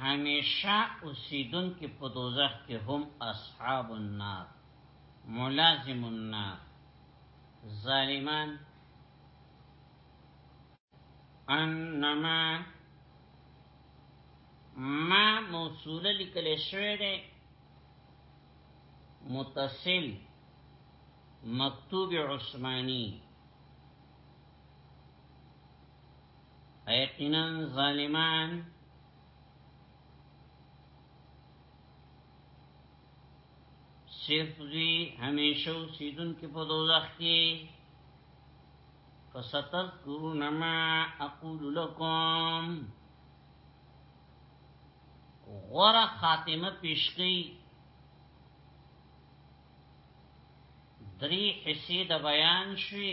همیشه اوسیدون کې په دوزخ کې هم اصحاب النار ملازم النار ظالمان انما ما موصوله لیکل شوی دی متصل مکتوب عثماني یقینا ظالمان صرف دوی همیشه سیدون کې په دوزخ کې فستذکرون ما اقول لكم غره خاتمه پیشقی دری حصے د بیان شوی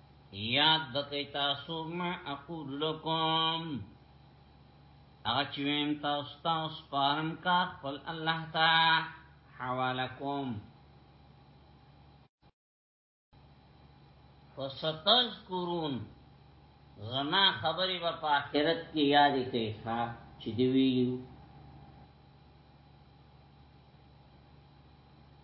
یاد بکی تاسو ما اقول لکم اغا چویم تاسو تاسو پارم کا خپل الله تا حوالکم فستذکرون زما خبری با پا آخرت کی یادی کئی خواه چی دویلیو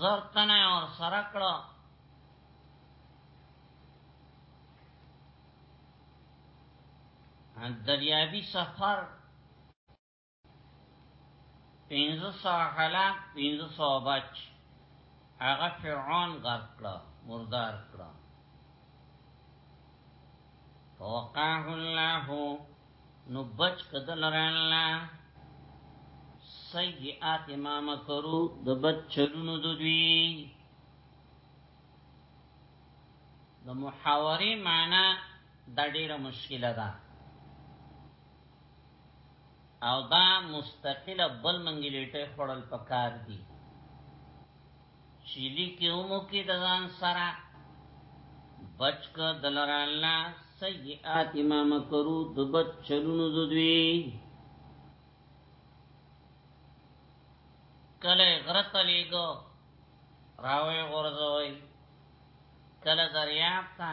زرتنه اور سره کړو دریابی سفر پینزو سو حلاک پینزو سو بچ اغا فرعون غرق کړه مردار کړه فوقاه الله نو بچ کدل را الله سیئات ما مکرو د بد چلونو د دوی د محاورې معنی دا ډیره مشکله ده او دا مستقله بل منګلیټه خړل پکار دي چیلی کې اومو کې د ځان سره بچک دلر الله سیئات ما مکرو دبت چلونو ددوی کله غرت لیگو راوی غرزوی کله دریاب تا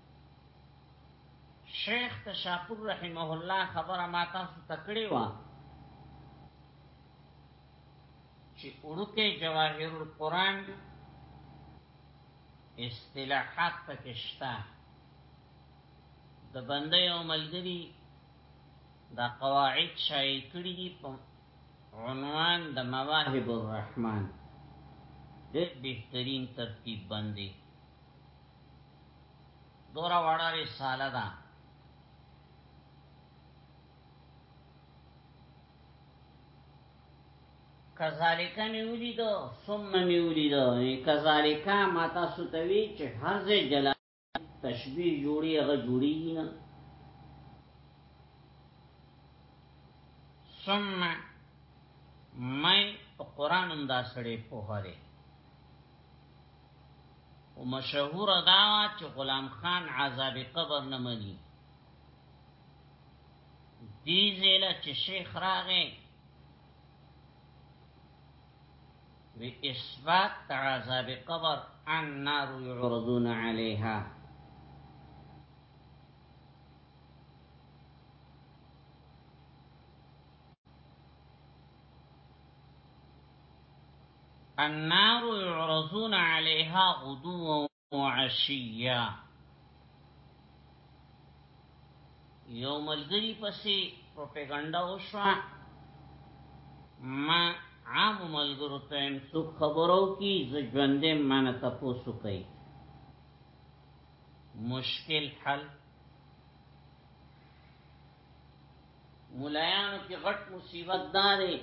شیخ تشاپور رحمه الله خبره ما تاسو تکړی و چې اورکه جواهر القرآن اصطلاحات پکشتا د بنده یو ملګری دا قواعد شای کړی دي په عنوان د مواهب الرحمن ډېر بهترین ترتیب باندې دورا وړه رساله ده کذالک میولی دو ثم میولی دو کذالک ما تاسو ته وی چې هر ځای جلال تشبیه جوړي هغه جوړي نه ثم مې قرآن هم دا سړې په هره او مشهور دا چې غلام خان عذاب قبر نه مني دې زله چې شیخ راغی وی اثبات عذاب قبر النار يعرضون عليها النار يعرضون عليها غدوا وعشيا یو ملګری پسې پروپاګاندا وشو ما عام ملګرو ته هم څو خبرو کی ز ژوندې من تاسو کوي مشکل حل مولایانو کې غټ مصیبت داري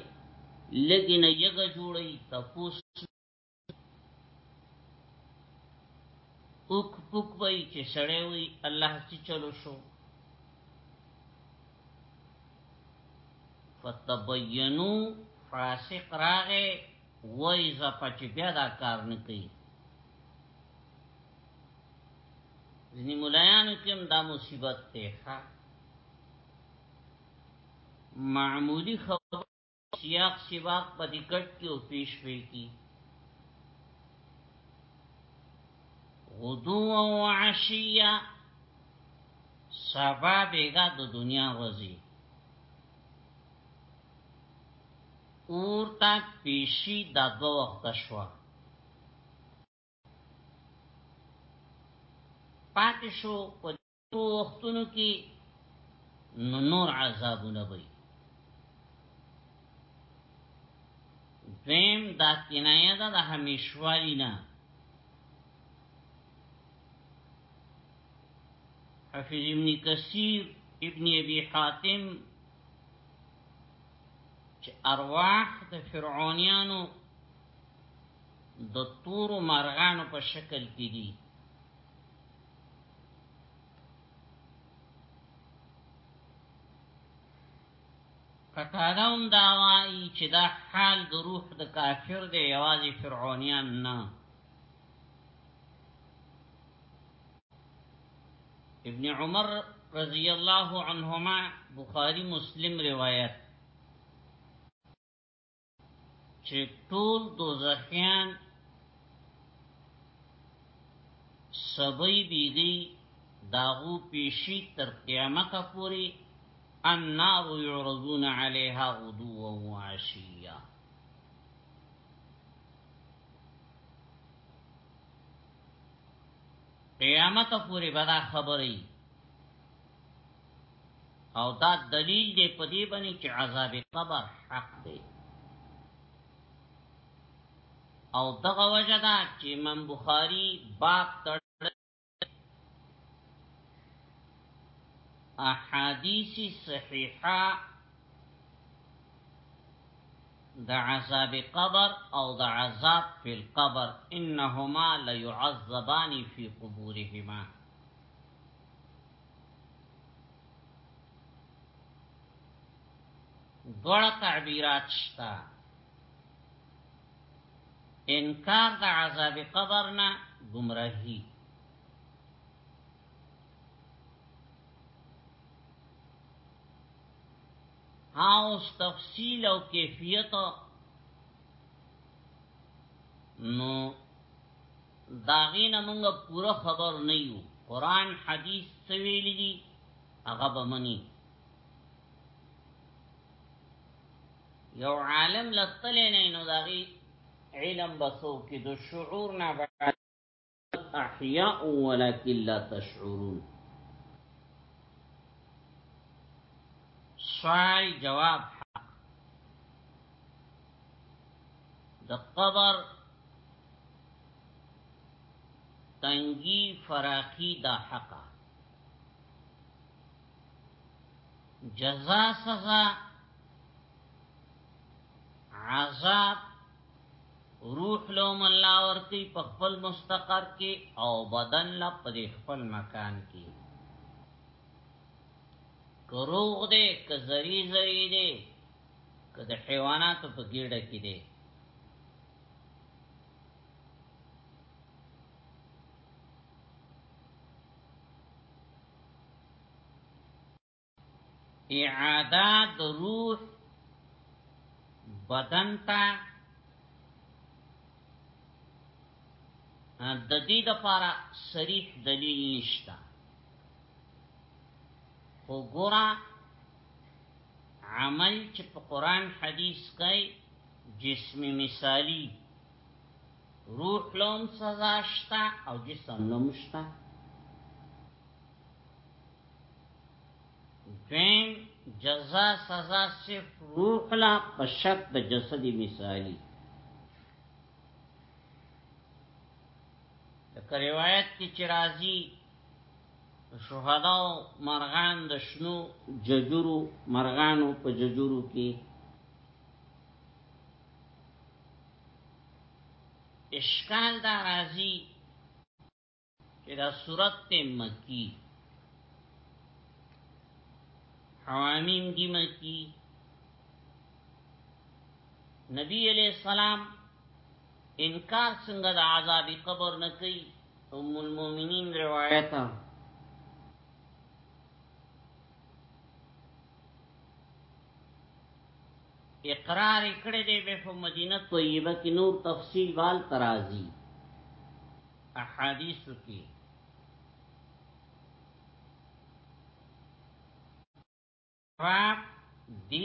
لګي نه یګه جوړي تپوس اوک پوک وای چې سړی وای الله چې چلو شو فتبینو فاسق راغه وای ز پچ بیا دا کار نه کوي ځنی مولایانو کې هم دا مصیبت ته ښه معمولی خبر سیاق سیواق په دې کټ کې او پیش وی کی غدو او عشیه سبا بیگا د دنیا وزی اور تا پیشی دا دو وقت شوا پاتشو پا په وختونو کې نو نور عذابونه وي دویم دا کنایه ده د همیشوالی نه حفظ ابن کثیر ابن ابي حاتم چې ارواح د فرعونیانو د تور مرغانو په شکل کې دي کټاره هم دا وایي چې دا حال د روح د کافر دی یوازې فرعونیان نه ابن عمر رضی الله عنهما بخاری مسلم روایت چې ټول دوزخیان سبي بيګي داغو پیشی تر قیامت پوری النار يعرضون عليها غدوا وعشيا قیامت پوری بدا خبری او دا دلیل دی په دې باندې چې عذاب قبر حق دی او دغه وجه دا چې امام بخاری باب تړ احادیث صحیحه د عذاب قبر او د عذاب فی القبر انهما ليعذبان فی قبورهما دوړه تعبیرات شتا انکار د عذاب قبر نه گمراهی هاوس تفصیل او کیفیت نو داغین موږ پوره خبر نه یو قران حدیث سویل دي هغه به منی یو عالم لستل نه نو داغي علم بسو کې د شعور نه بعد احیاء ولکن لا تشعرون سوال جواب حق د قبر تنگی فراخی دا حقا جزا سزا عذاب روح لوم الله ورکی په خپل مستقر کې او بدن لا په خپل مکان کې کروغ دې ک زری زری دې ک د حیوانات په ګډه کې دې اعاده د روح بدن ته د دې لپاره صریح دلیل نشته خو ګوره عمل چې په قران حدیث کې جسم مثالی روح لوم سزا شتا او جسم لوم شتا دویم جزا سزا صرف روح لا پشک د جسد مثالی لکه روایت کې چې راځي شهداو مرغان د شنو ججورو مرغانو په ججورو کې اشکال دا راځي چې دا صورت ته مکی حوامیم دی مکی نبی علیہ السلام انکار څنګه د عذاب قبر نه کوي ام المؤمنین روایت اقرار کړی دی به په مدینه طیبه کې نور تفصیل وال ترازی احادیث کې فاق دی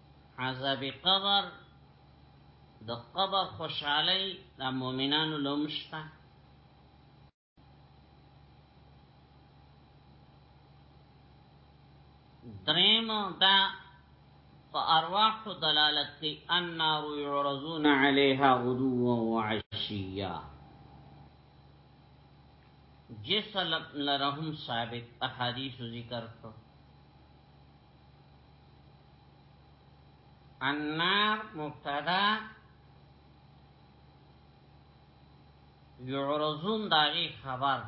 عذاب قبر د قبر خوشحالی د مؤمنانو لومشتا دریم دا په ارواح دلالت کوي النار يعرضون عليها غدوا وعشيا جسل لرهم ثابت احادیث ذکر کړو النار مبتدا يعرضون داغي خبر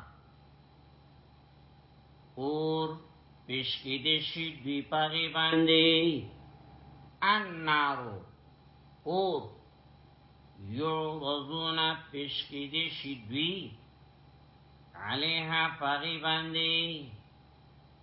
اور پیش کی دی شی دوی پاغی باندی النارو اور یعرضون پیش کی دی شی دوی علیها پاغی باندی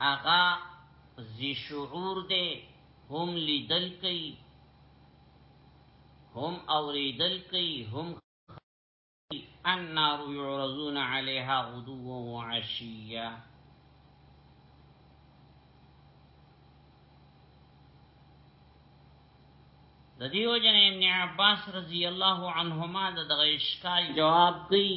هغه ذی شعور دی هم لیدل کوي هم اوریدل کوي هم النار يعرضون عليها غدوا وعشيا د دیو جن ابن عباس رضی الله عنهما د دغه اشکال جواب کوي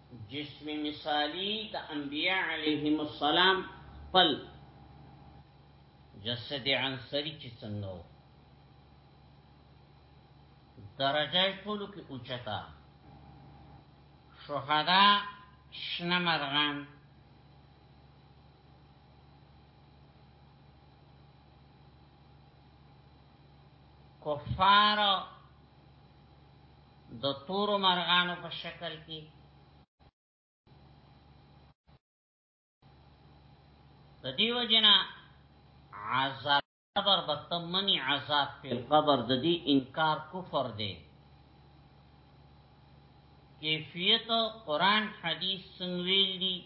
جسم مثالی د انبیاء علیهم السلام پل جسد عنصری چې څنګه و درجه ټولو کې اوچتا شهدا شنه مرغان کفار د تورو مرغانو په شکل کې د دیو جنا عذاب قبر بتمنی عذاب په قبر د دې انکار کفر دی کیفیت قران حدیث څنګه ویل دي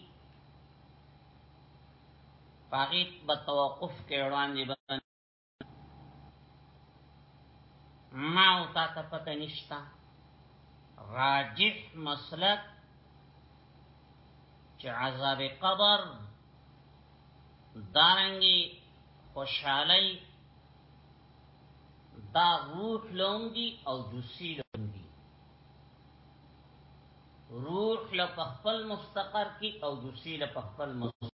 باغیت بتوقف کې وړاندې ما او تا ته پته نشتا راجح مسلک چې عذاب قبر دارنګي خوشحالي دا روح لوم دي او جسي لوم دي روح له خپل مستقر کې او جسي له خپل مستقر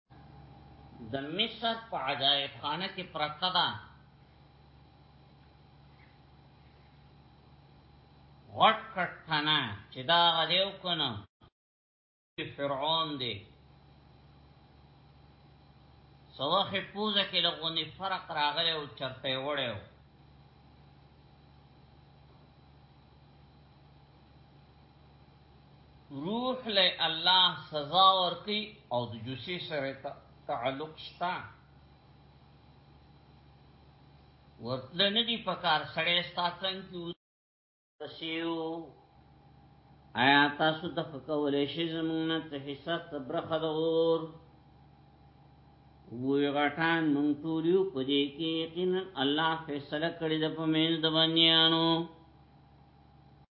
د مصر په عجایب خانه کې پرته ده غټ کټ تنه چې دا غدیو کنه فرعون دی سواخه پوزه کې لغونی فرق راغلی او چرته وړی روح له الله سزا ورکي او د جوسي سره تعلق شته ورتل نه دی پکار سړی ستا څنګه کیو سیو آیا تاسو د فکولې شي زمونه ته حصہ تبرخه د اور وی غټان مونږ ټول یو پدې کې یقینا الله فیصله کړی د پمن د بنیانو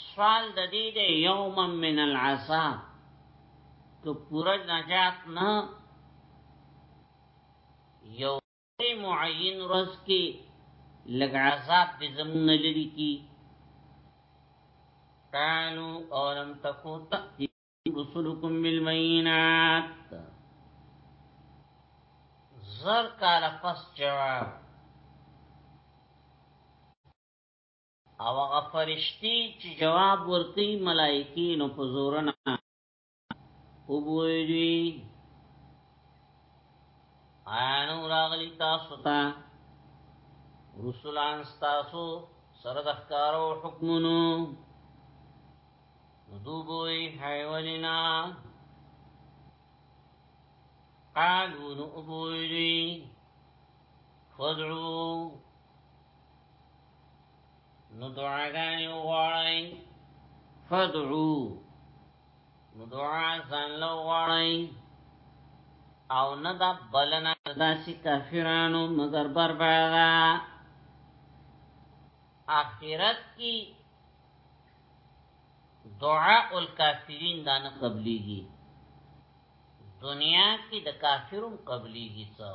سوال د دې د یوم من العذاب که پورا نجات نه یو معین روز کې لګ عذاب دې زمون لري کی قالو اولم تکو تأتی رسولکم بالبینات زر کالا پس جواب او هغه فرشتي چې جواب ورکړي ملایکی نو په زور نه او بوی دوی آنو راغلی تاسو ته رسولان ستاسو سره د ښکارو حکمونو دوبوی حیولنا قالو نو بوی دوی فضعو نو دعاګانې وغواړئ فدعو نو دعا ځان له وغواړئ او نه دا بلنه داسې کافرانو مگر بربادا آخرت کی دعاء الكافرین دا نه قبلیږي دنیا کې د کافرون قبليږي څو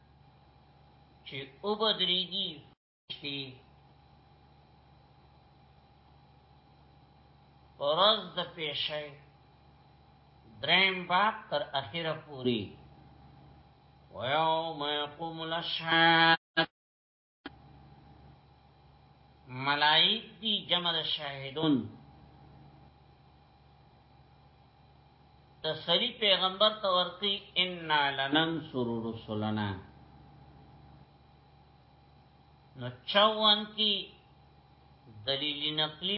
چې او بدريږي شي ورځ د پیشي دریم باب تر اخره پوری ويوم يقوم الاشهاد ملائک دی جمع د شاهدون تسلی پیغمبر ته ورکی ان لننصر رسلنا نو چوان کی دلیل نقلی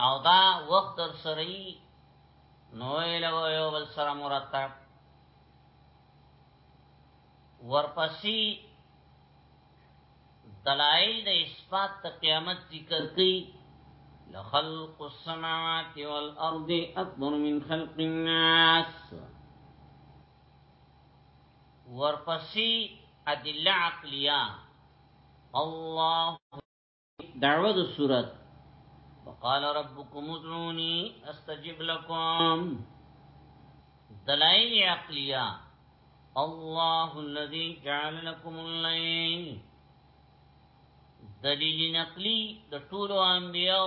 او دا وخت در سره نو ایلو یو بل سره مرتب ورپسې دلائل د اثبات ته قیامت ذکر کړي لخلق السماوات والارض اکبر من خلق الناس ورپسې ادله عقلیه الله دعوه د صورت وقال ربكم ادعوني استجب لكم دلائل عقليه الله الذي جعل لكم الليل دلیل نقلی د ټولو انبیاء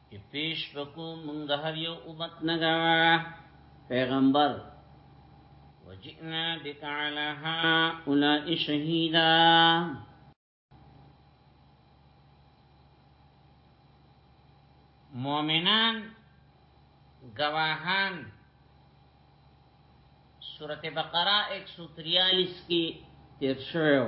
چې پیش وکړو موږ د هر یو امت نه پیغمبر وجئنا بك على هؤلاء شهيدا مؤمنان گواهان سورت بقرہ 143 کی تیر شویو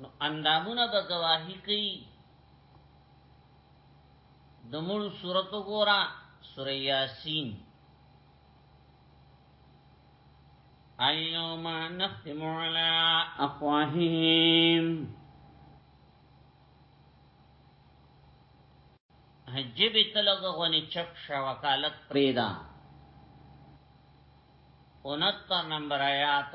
نو اندامونه به گواهی کوي د مړ صورت وګوره سوره یاسین اليوم نختم على افواههم حجب تلغ غنی چپ شا وکالت پریدا انتر نمبر آیات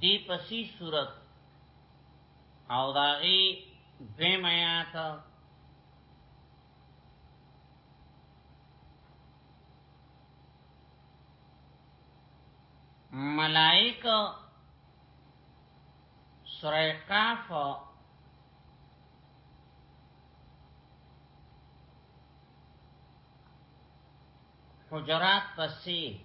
دی پسی صورت او داغی دویم آیات ملائک سوره قاف حجرات پسی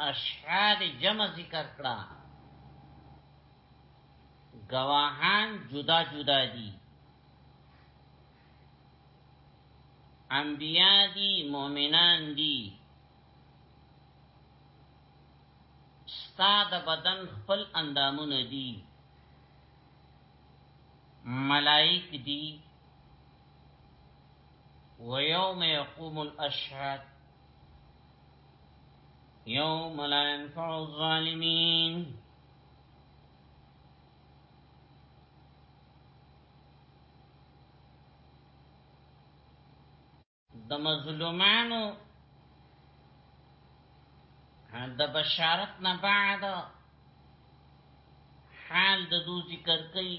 اشهاد جمع ذکر کړه گواهان جدا جدا دي انبیاء دي مؤمنان دي ستا د بدن خپل اندامونه دي ملائک دي ويوم يقوم الاشهاد یوم لا ينفع الظالمین د مظلومانو د بشارت نه بعد حال د دوی ذکر کوي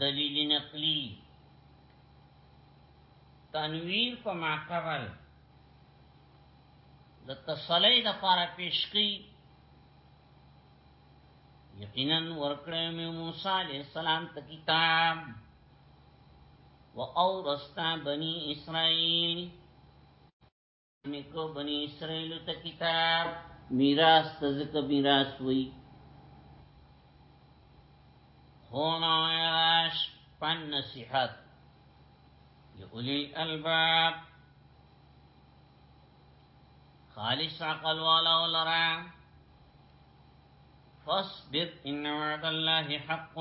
دلیل نقلی تنویر په معقبل د تصلی د پاره پیش کی یقینا ورکړې مې موسی عليه السلام ته کتاب واورثنا بني اسرائيل نیکو بنی اسرائیل ته کتاب میراث ته ځکه میراث وی هونه راش پن نصیحت لأولی الباب خالص عقل والا ولرا فاصبر ان وعد الله حق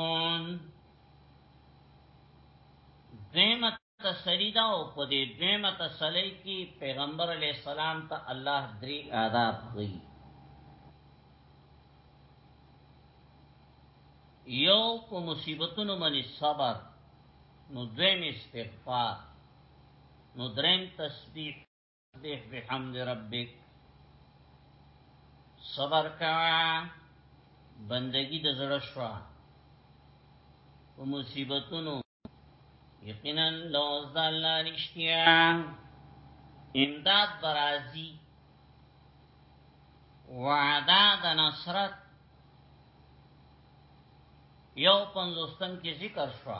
دیمت تسلی دا او په دې دویمه تسلی کې پیغمبر علی السلام ته الله درې آداب ښیي یو په مصیبتونو باندې صبر نو دویم استغفار نو دریم تسبیح سبح بحمد ربک صبر کا بندگی د زړه شوا په مصیبتونو یقینا لوز د الله رښتیا امداد برازي وعده د نصرت یو پنځوستم کې ذکر شو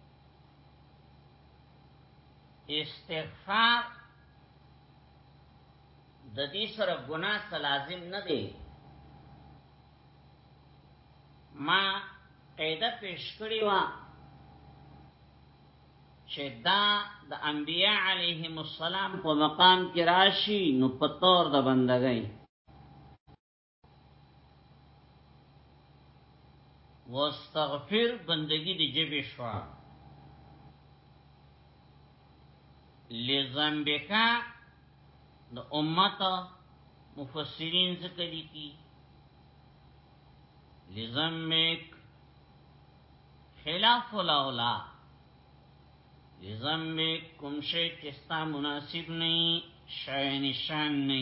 استغفار د دې سره ګناه څه لازم نه دی ما قاعده پیش کړی و چې دا د انبیاء علیهم السلام په مقام کې راشي نو په تور د بندګۍ واستغفر بندگی دی جبی شوا لزنبکا د امت مفسرین ذکر لیکي لزمک خلاف الاولا لزمک کوم شی چې ستا مناسب نه شای نشان نه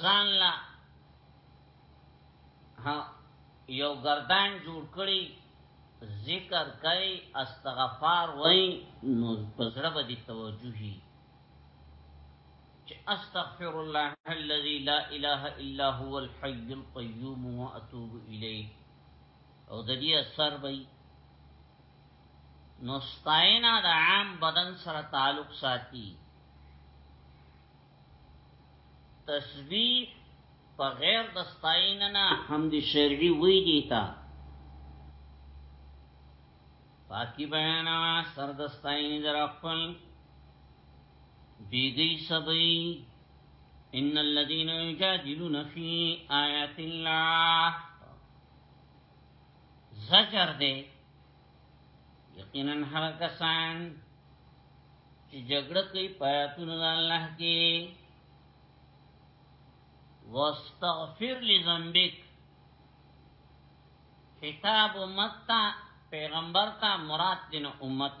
ځان لا ها یو گردان جوړ کړی ذکر کوي استغفار وای نو پزړه به دي توجهي چې استغفر الله الذي لا اله الا هو الحي القيوم واتوب اليه او د دې اثر به نو ستاینا د عام بدن سره تعلق ساتي تسبیح په غیر د ستاینا نه حمد شرعي وی دی تا پاکی بیانا سر د ستاینا در خپل بیگی سبئی ان الذين يجادلون في آيات الله زجر دی یقینا هر کسان چې جګړه کوي پیاتونه د الله کې واستغفر لذنبک خطاب امت تا پیغمبر تا مراد دین امت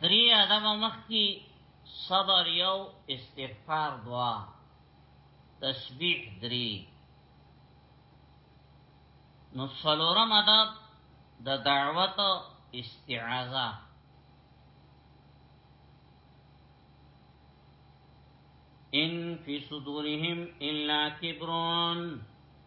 دری ادم مخی صبر یو استغفار دعا تسبیح دری نو سلورم ادب د دعوت استعاذہ ان فی صدورهم الا کبرون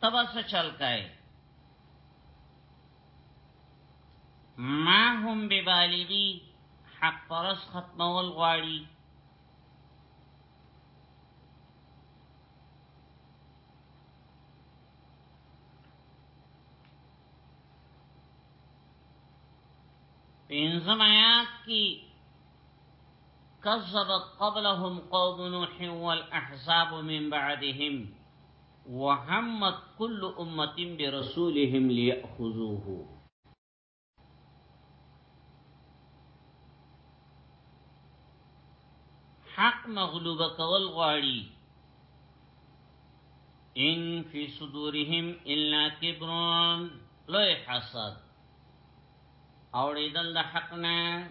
تبا څه چل کای ما هم ببالغی حق پرس ختمول غواړي پینزم آیات کی كذبت قبلهم قوم نوح والأحزاب من بعدهم وهمت كل أمة برسولهم ليأخذوه حق مغلوبك والغالي ان في صدورهم الا كبرون لا يحصد اوریدل د حقنا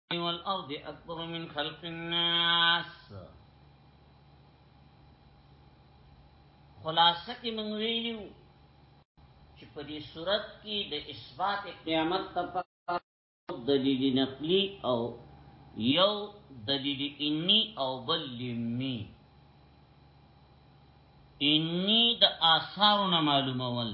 والارض اکبر من خلق الناس خلاصه کې موږ ویلو چې په دې صورت کې د اثبات قیامت لپاره دلیل نقلی او یو دلیل انی او بل لمی انی د آثارو نه معلومول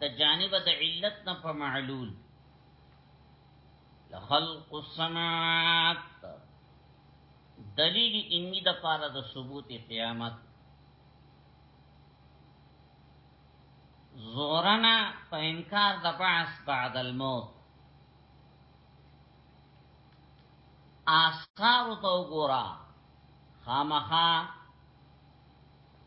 د جانب د علت نه په معلول لخلق السماوات دلیل انی د پاره د ثبوت قیامت زورنا په انکار د بعث بعد الموت آثار تو ګورا خامخا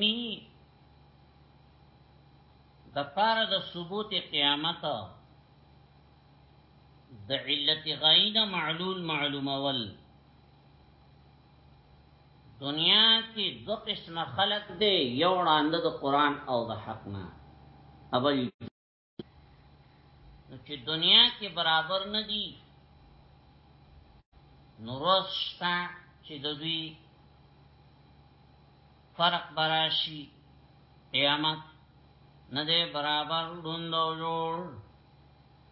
نی د پاره د ثبوت قیامت د علت غین معلول معلومول دنیا کې دو قسم خلق دی یو وړاند د قران او د حق نه اول نو چې دنیا کې برابر نه دي نو روز شتا چې د دوی فرق براشي قیامت نه دی برابر ډوند او جوړ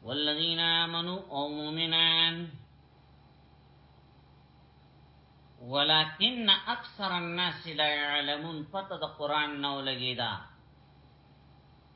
والذین آمنوا او مؤمنان ولكن اکثر الناس لا يعلمون پته د قران نو لګیدا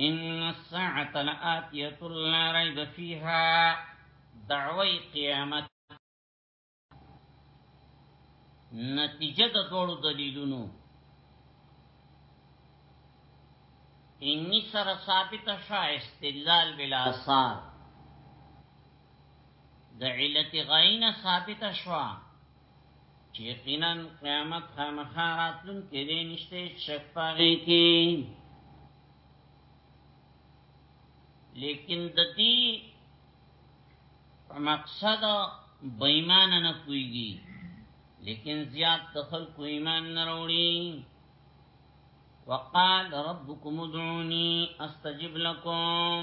ان الساعه لاتيه لا ريب فيها دعوی قیامت نتیجه د دوړو دلیلونو انی سر ثابت شا استدلال بلا اثار د علت غین ثابت شوا چې یقینا قیامت خامخا راتلون کې دی نشته شک پاره کې لیکن د دې مقصد بېمان نه کوي لیکن زیات دخل کو ایمان نه وروړي وقال ربكم ادعوني استجب لكم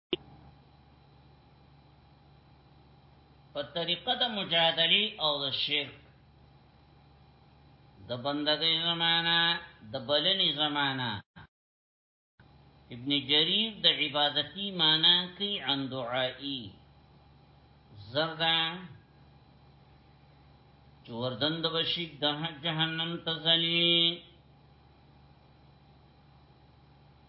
په طریقه د مجادله او د شرک د بندګۍ زمانہ د بلنې زمانہ ابن جریر د عبادتي معنی کوي عن دعائی زردا چوردن د بشی د جهنم تزلی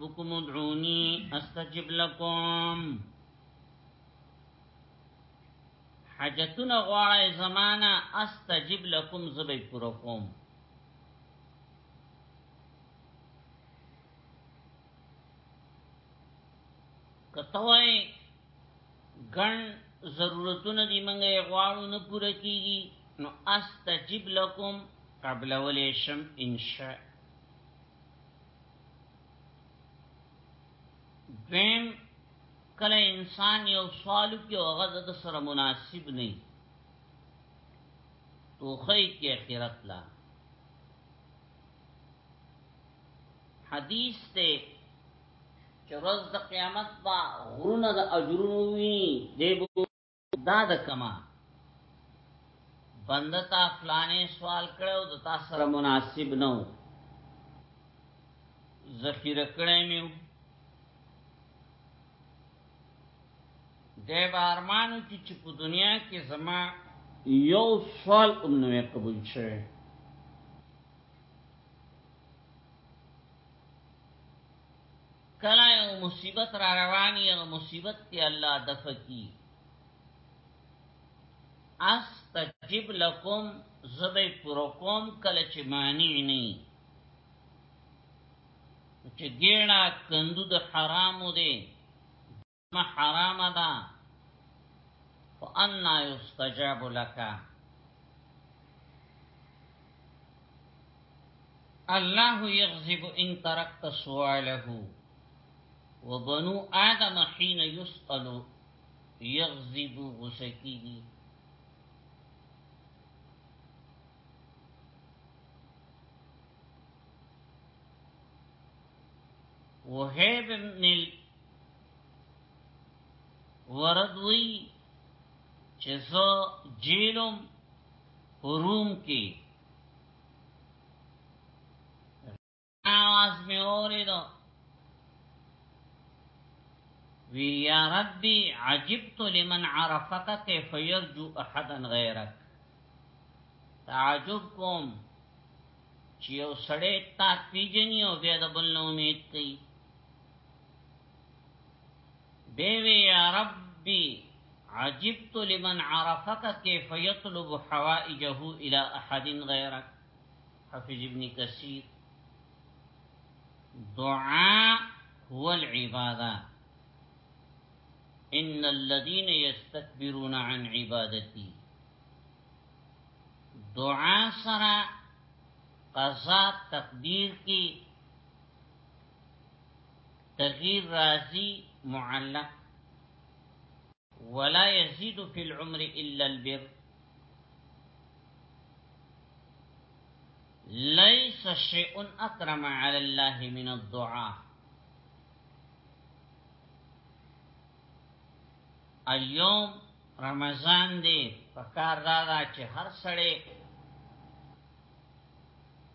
ربکم ادعونی استجب لکم حاجتونه غواړی زمانہ استجب لکم زبی پورا کوم کتوای ګن ضرورتونه دی منګه غواړو نه پوره کیږي نو استجب لکم قبل ولې شم ان شاء دویم کله انسان یو سوال کې او هغه د سره مناسب نه توخی کې اخرت لا حدیث ته چې ورځ د قیامت با غرونه د اجرونو وی دی دا د کما بندتا فلانه سوال کړو د تاسو سره مناسب نه و ذخیره کړی میو د بارمانو کې چې په دنیا کې زما یو سوال هم نه قبول شوی کله یو مصیبت را رواني هغه مصیبت ته الله دفع کی استجب لكم زبې پرکوم کله چې معنی نه چې ګینا کندو د حرامو دی ما حرام ده وانا يستجاب لك الله يغذب ان تركت سؤاله وبنو آدم حين يسأل يغذب غسكيه وهيب من ورد وی چې زه جیلم روم کې آواز می اوری دو وی یا ربی عجبت لمن عرفک کیف یرجو احدا غیرک تعجب کوم چې یو سړی تا پیجنی او بیا د بل نو امید کوي بے وی یا رب ربي عجبت لمن عرفك كيف يطلب حوائجه الى احد غيرك حفظ ابن كثير دعاء هو العبادة ان الذين يستكبرون عن عبادتي دعاء سرا قضاء تقدير کی تغییر راضی معلق ولا يزيد في العمر الا البر ليس شيء اكرم على الله من الدعاء اليوم رمضان دی پکار را را چې هر سړی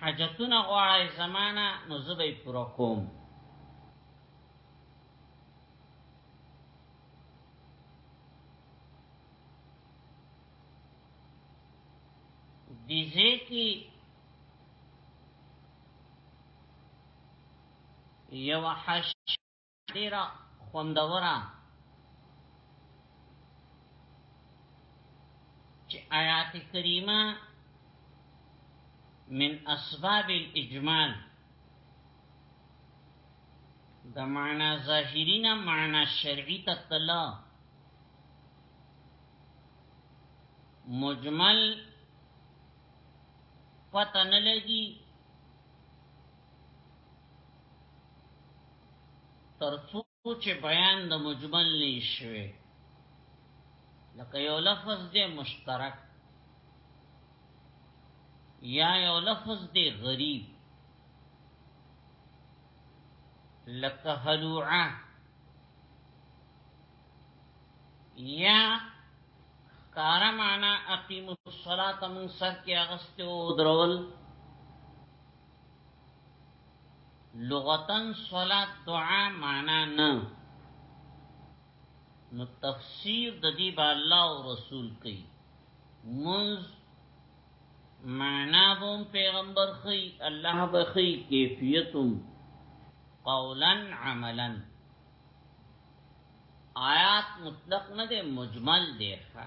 حاجتونه غواړی زمانہ نو زبې پورا کوم دیزه کی یو حش ډیره خوندوره چې آیات کریمه من اسباب الاجمال د معنا ظاهری نه معنا شرعی ته تلا مجمل پته نه لګي ترڅو چې بیان د مجمل نشوي لکه یو لفظ دی مشترک یا یو لفظ دی غریب لکه هلوعه یا کارا معنا اقیم الصلاة من سر کی اغسطه و درول لغتن صلات دعا معنا نه نو تفسیر د دې با الله او رسول کوي منز معنا بوم پیغمبر خي الله بخي کیفیتم قولا عملا آیات مطلق نه ده مجمل ده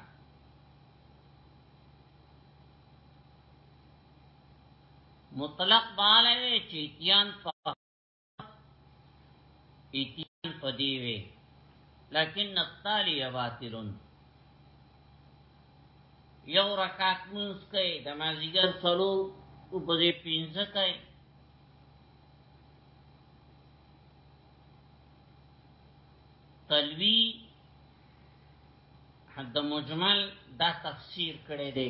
مطلق بالا وی چې اتیان په اتیان په دی وی لیکن نقتالی باطلون یو رکعت مونږ کوي د مازیګر څلو او په دې پینځه کوي تلوی حد مجمل دا تفسیر کړی دی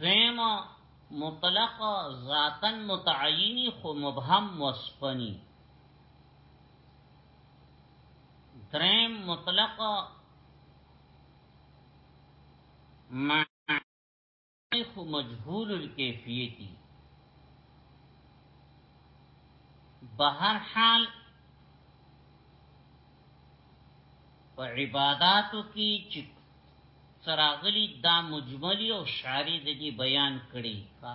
دویمه مطلق ذاتا متعینی خو مبهم وصفنی درم مطلق معنی خو مجهول الکیفیتی بهر حال په عبادتو کې چې سراغلی دا مجملی او شعری د دې بیان کړي ښه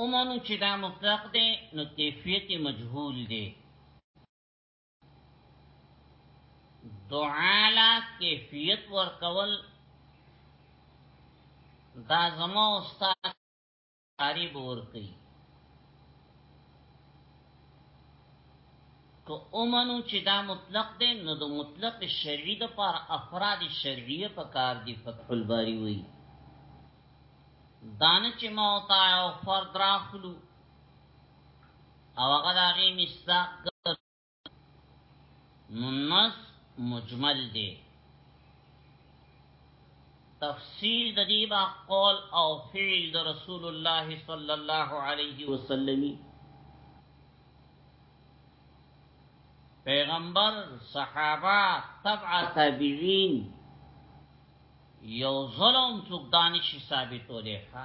اومنو چې دا مطلق دی نو کیفیت مجهول دی دعالا کیفیت ورکول دا زمو استاد اری بور کوي که اومنو چې دا مطلق دی نو د مطلق شرعي د پر افراد شرعیه په کار دی فتح الباری وی دانه چې موتا او فرد راخلو او هغه د هغې مصداق منص مجمل دی تفصیل د دې با قول او فعل د رسول الله صلی الله علیه وسلم پیغمبر صحابه تبع تابعین یو ظلم څوک دانش ثابتولې ښه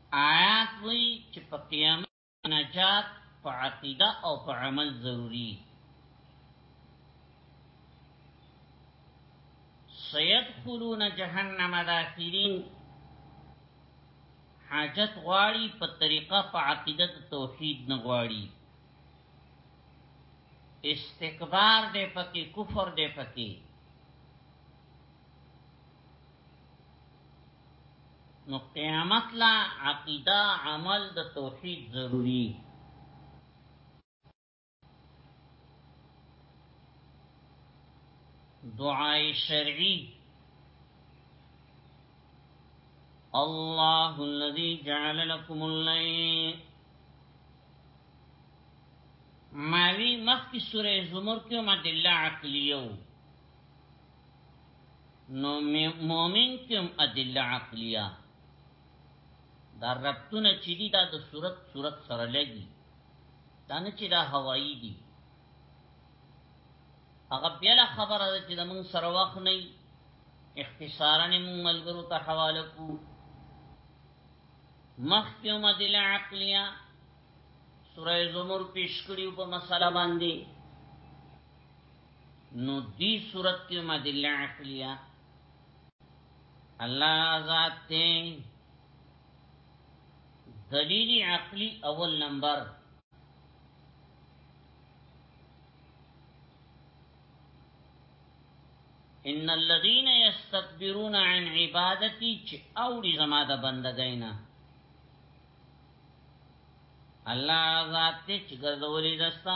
آیات وی چې په قیامت نجات په عقیده او په عمل ضروری سيدخلون جهنم داخلين حاجت غواړي په طریقه په عقیده توحید نه غواړي استکبار دې پکې کفر دې پکې نو قیامت لا عقیده عمل د توحید ضروری دعای شرعی الله الذي جعل لكم الليل ماوی مخی سوره زمر کیو ما دلع عقلیو نو مؤمن کې هم ادله عقلیه دا ربطونه چې دي دا د صورت صورت سره لګي دا نه چې دا هوایی دي هغه بیا له خبره ده چې د موږ سره وخت نه اختصارا موږ ملګرو ته حواله کو مخکې مدله عقلیه سوره زمر پیش کړیو په مسله باندې نو دی صورت کې مدل عقلیه الله ذات ته دلیل عقلی اول نمبر ان الذين يستكبرون عن عبادتي چې اوړي زما د بندګینا الله ذات چې ګرځولې دستا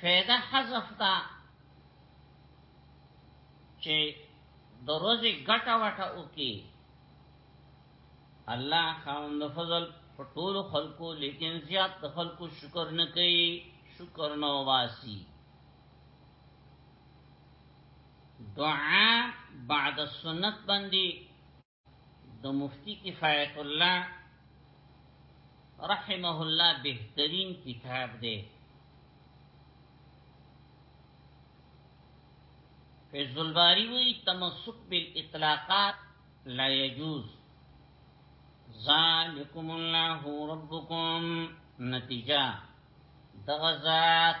فیده حذف دا چې د روزي ګټه وټه وکي الله خوند فضل په ټول خلکو لیکن زیات د خلکو شکر نه کوي شکر نه واسي دعا بعد السنت باندې د مفتی کفایت الله رحمه الله بهترین کتاب دی فیض الباری وی تمسک بالاطلاقات لا يجوز ذالکم الله ربکم نتیجه دغزات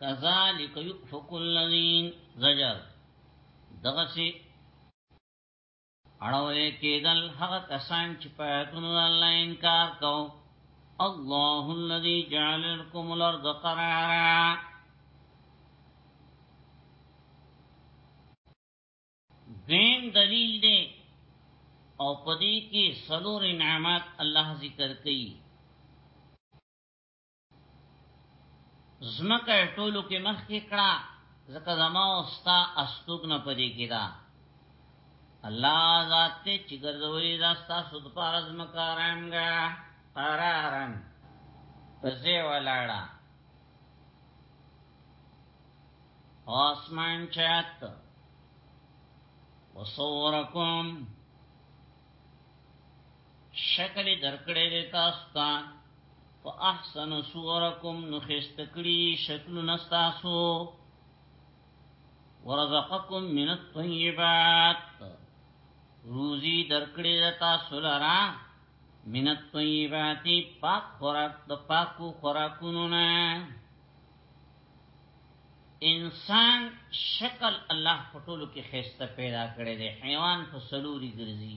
کذالک یؤفک الذین زجر دغه سي اړولې کېدل هغه کسان چې په آیاتونو الله انکار کو الله الذي جعل لكم الارض قرارا دین دلیل دی او پدې کې سلور انعامات الله ذکر کوي زمکه ټولو کې مخ کې کړه زکه زما او ستا استوګ نه پدې کېدا الله ذات ته چې ګرځولې دا ستا سود پارز مکارمګه قرارن پسې ولاړه آسمان چات وصورکم شکل درکړې دې تاسو ته فاحسن صورکم نخست کړي شکل نستاسو ورزقکم من الطيبات روزي درکړې دې تاسو لرا من الطيبات پاک خوراک د پاکو خوراکونو نه انسان شکل الله په ټولو کې خسته پیدا کړی دی حیوان په سلوري ګرځي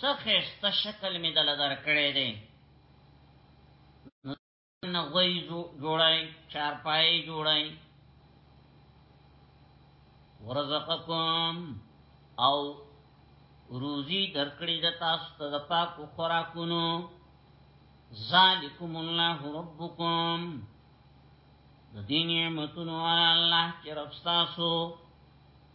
څه خسته شکل می دل درکړی دی نه غوی جوړای چارپای جوړای ورزقکم او روزی درکړی د تاسو ته د پاکو خوراکونو ذالکم الله ربکم د دین نعمتونو الله چې رب تاسو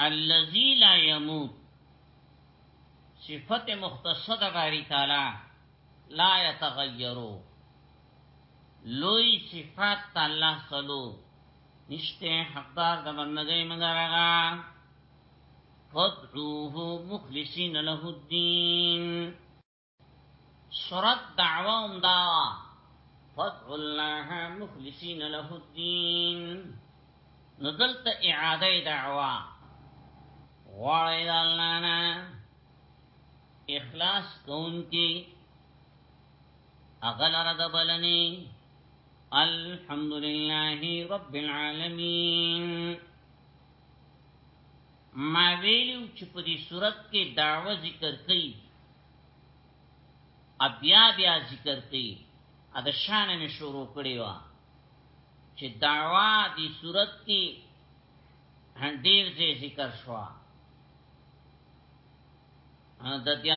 الذي لا يموت صفت مختصد باری تعالی لا يتغيرو لوی صفات الله سلو نشته حقدار د بندګۍ مگر هغه فدعوه مخلصین له الدین سورت دعوه هم داوا فدعو الله مخلصین له الدین ندلت اعاده دعوه غواړی دا الله نه اخلاص کون کی اغل رد بلنی الحمدللہ رب العالمین ما ویلی و چی په دی سورت کی دعوه ذکر کیی او بیا بیا ذکر کیی ا د شان می شروع کړی و چی دعوه دی سورت کی ډیر زی ذکر شوا د دیا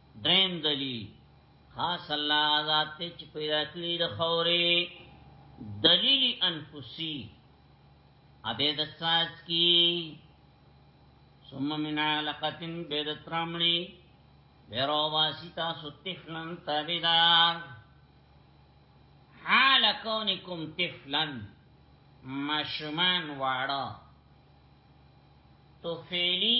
دریم دلیل خاص الله ذات ته چې پیدا کړی د خورې دلیل انفسی ابه د ساز کی ثم من علقه بيد ترامني بیرو واسی تاسو تفلن تابیدار حال کونکم تفلن ماشومان واړه تو فعلی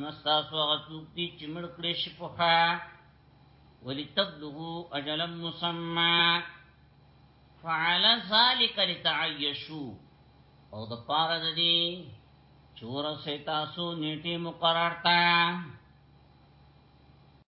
نو تاسو هغه څوک دي چې مړ کړی شي په ښه ولتبلغوا اجلا مسمى فعلى ذلك لتعيشوا او د پاره د دې چور سه تاسو نیټه مقرر تا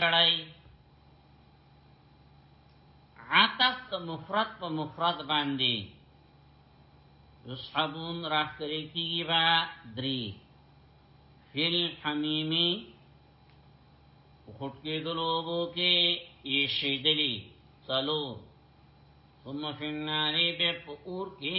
کړای عطف د مفرد په مفرد باندې یصحبون راخری کیږي با دری فل حمیمی خود کې دلوبو کې یې شیدلی سلو ثم فی النار به پور کې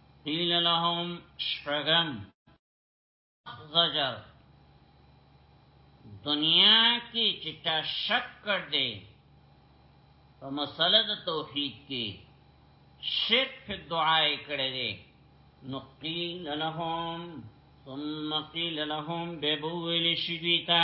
قیل لهم شفغم زجر دنیا کې چې چا شک کړ دې په مسله د توحید کې شرک په دعای کړی دی نو قیل لهم ثم قیل لهم ببول شدیتا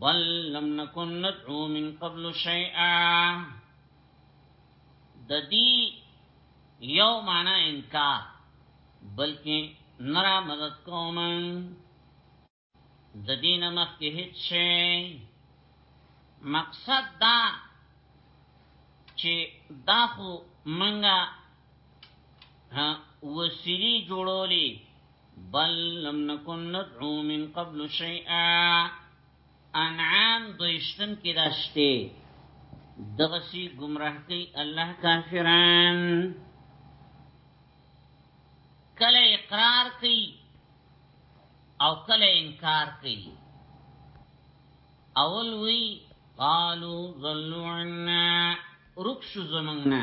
بل لم نكن ندعو من قبل شيئا د دې یو معنا انکار بلکې نرا مدد کوم د دین مخکې هیڅ شي مقصد دا چې دا خو منګه وسیلی جوړولې بل لم نكن ندعو من قبل شيئا انعام دوشتم کې داشته دغسی گمراه کوي الله کافران کله اقرار کوي او کله انکار کوي اول وی قالو ظلو عنا رکشو زمنگنا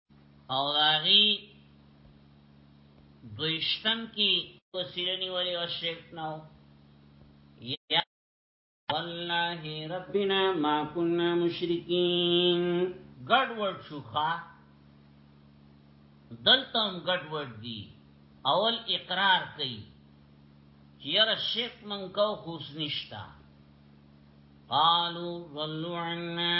او راغي دویشتم کی وسیلنی ولی او شرک نو یا والله ربنا ما كنا مشرکین ګډ ورډ شوخه دلته هم ګډ ورډ دی اول اقرار کوي چې یاره شرک من کو خوس نشتا قالو ظلو عنا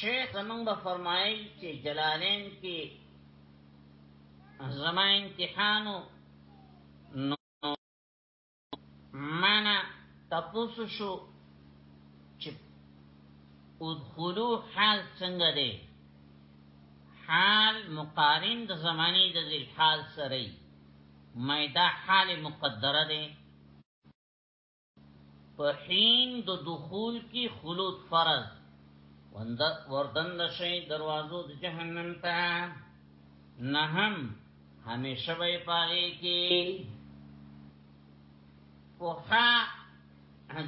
شیخ زمونږ به فرمایي چې جلالین کې زما امتحانو نو مانا تپوسو شو چې ادخلو حال څنګه دی حال مقارن د زمانی د ذل حال سره مې دا حال مقدره دی په حين د دخول کی خلود فرض وند وردن نشي دروازو د جهنم ته نهم همیشه به پاره کی په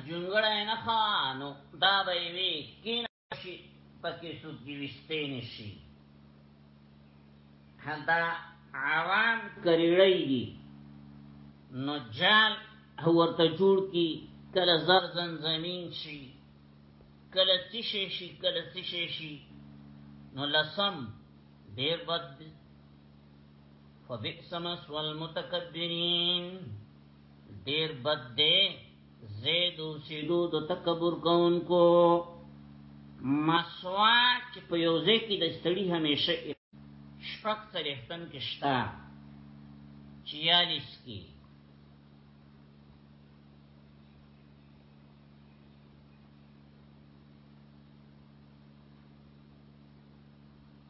جنګړه نه خانو دا به وی کین شي پکې څوک دی وستې نشي دا عوام کریړی دي نو جال ورته جوړ کی کله زر زن زمین شي کله تشه شي کله تشه شي نو لسم دیر بد فبئس مسوى المتكبرين دیر بد دے زید اوسیدو د تکبر کوونکو مسوا چې په یو ځای کې د ستړي همیشه شپږ څلېښتم کې شته چیالیس کې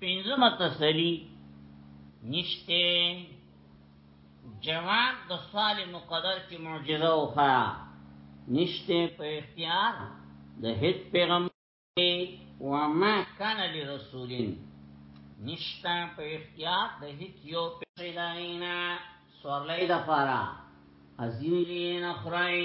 پنځمه تسلی نشته جواب د سوال مقدر کې معجزه او خا نشته په اختیار د هیڅ پیغمبر و ما کان لرسولین نشته په اختیار د هیڅ یو پیغمبرینا سورلې د فارا ازیلین اخرای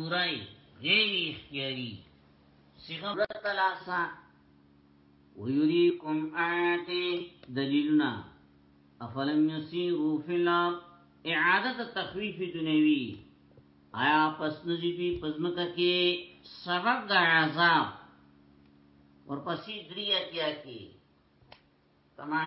مجبورای غیر اختیاری صغه تلاسا ویریکم آیات دلیلنا افلم یسیرو فی الارض اعاده تخویف دنیوی آیا پس نزی دوی پزمکه کې سبب د عذاب ورپسې دریا کیا کې تمام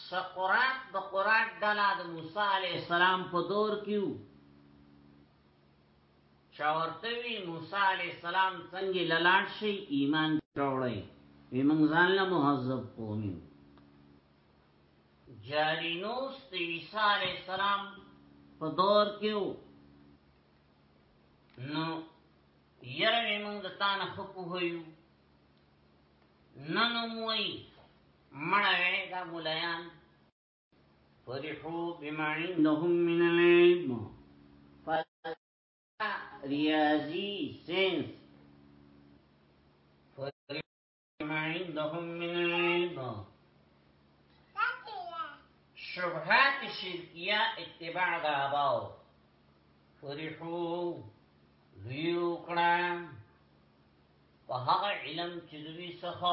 سقرات د قرات ډله د موسی علی السلام په دور کې وو چاورته وی موسی علی السلام څنګه لالاټ شي ایمان راوړی وی موږ ځان له مهذب قومي جالینوس د عیسی علی السلام په دور کې وو نو یره موږ د تانه خپو هیو نن موي مړه وې دا مولایان فرحو بما عندهم من العلم فلسفه ریاضی سینس فرحو بما عندهم من العلم شبهات شرکیه اتباع دا باو فرحو لیو کړه په هغه علم چې دوی څخه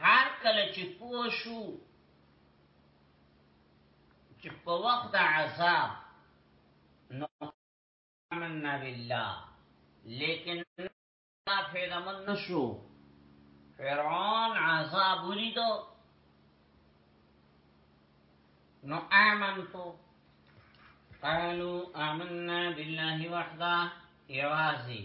هر کله چې پوه شو چې په وخت د عذاب نو آمنا بالله لیکن فیده من نشو فرعون عذاب ولیدو نو آمنتو قالو آمنا بالله وحده یوازی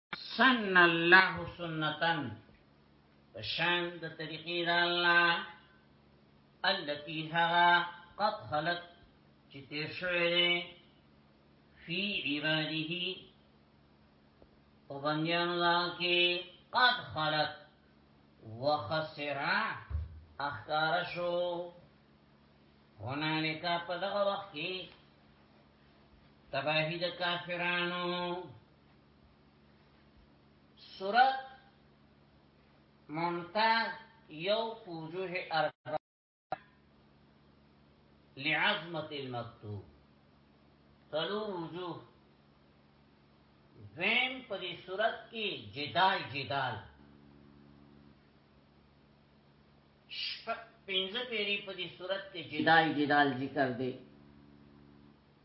سن الله سنتن پشان د طریقې د الله التي هغه قد خلت چې تیر شوی دی فی عباده وبندیان الله کې قد خلت وخسر اخکار شو هنالک په دغه وخت کې تباهی د کافرانو سورة ممتاز یو فوجوه اربع لعظمت المکتوب تلو وجوه دویم پدی صورت کی جدال جدال پنځه پیری په دې صورت کې جدال جدال ذکر دی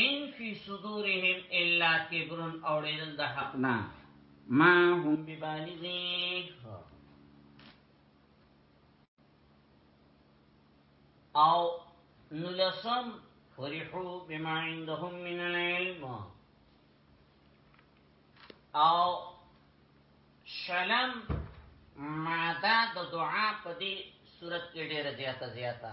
ان فی صدورهم الا کبر اوریدل د حق نه ما هم ببالغی او نلسم فرحو بما عندهم من العلم او شلم ماده د دعا په دې صورت کې ډېره زیاته زیاته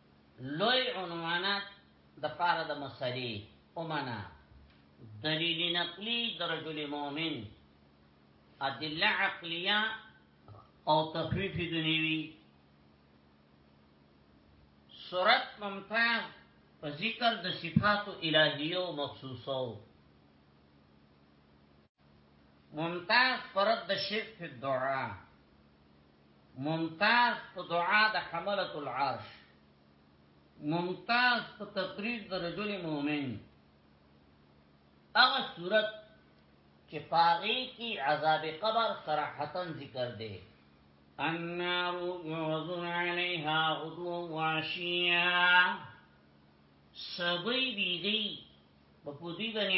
لوی عنوانات د پاره د مسلې اومنه دلیل نقلی د رجل مؤمن ادله عقلیه او تخفیف دنیوی سورت ممتاز په ذکر د صفات الهیو مخصوصو ممتاز پرد د شرک په دعا ممتاز په دعا د حملت العرش ممتاز په تقریر د رجل مؤمن هغه صورت چې پاغي کې عذاب قبر صراحتا ذکر دی النار يعرضون عليها غدوا وعشيا سبي بيدي په پوزي باندې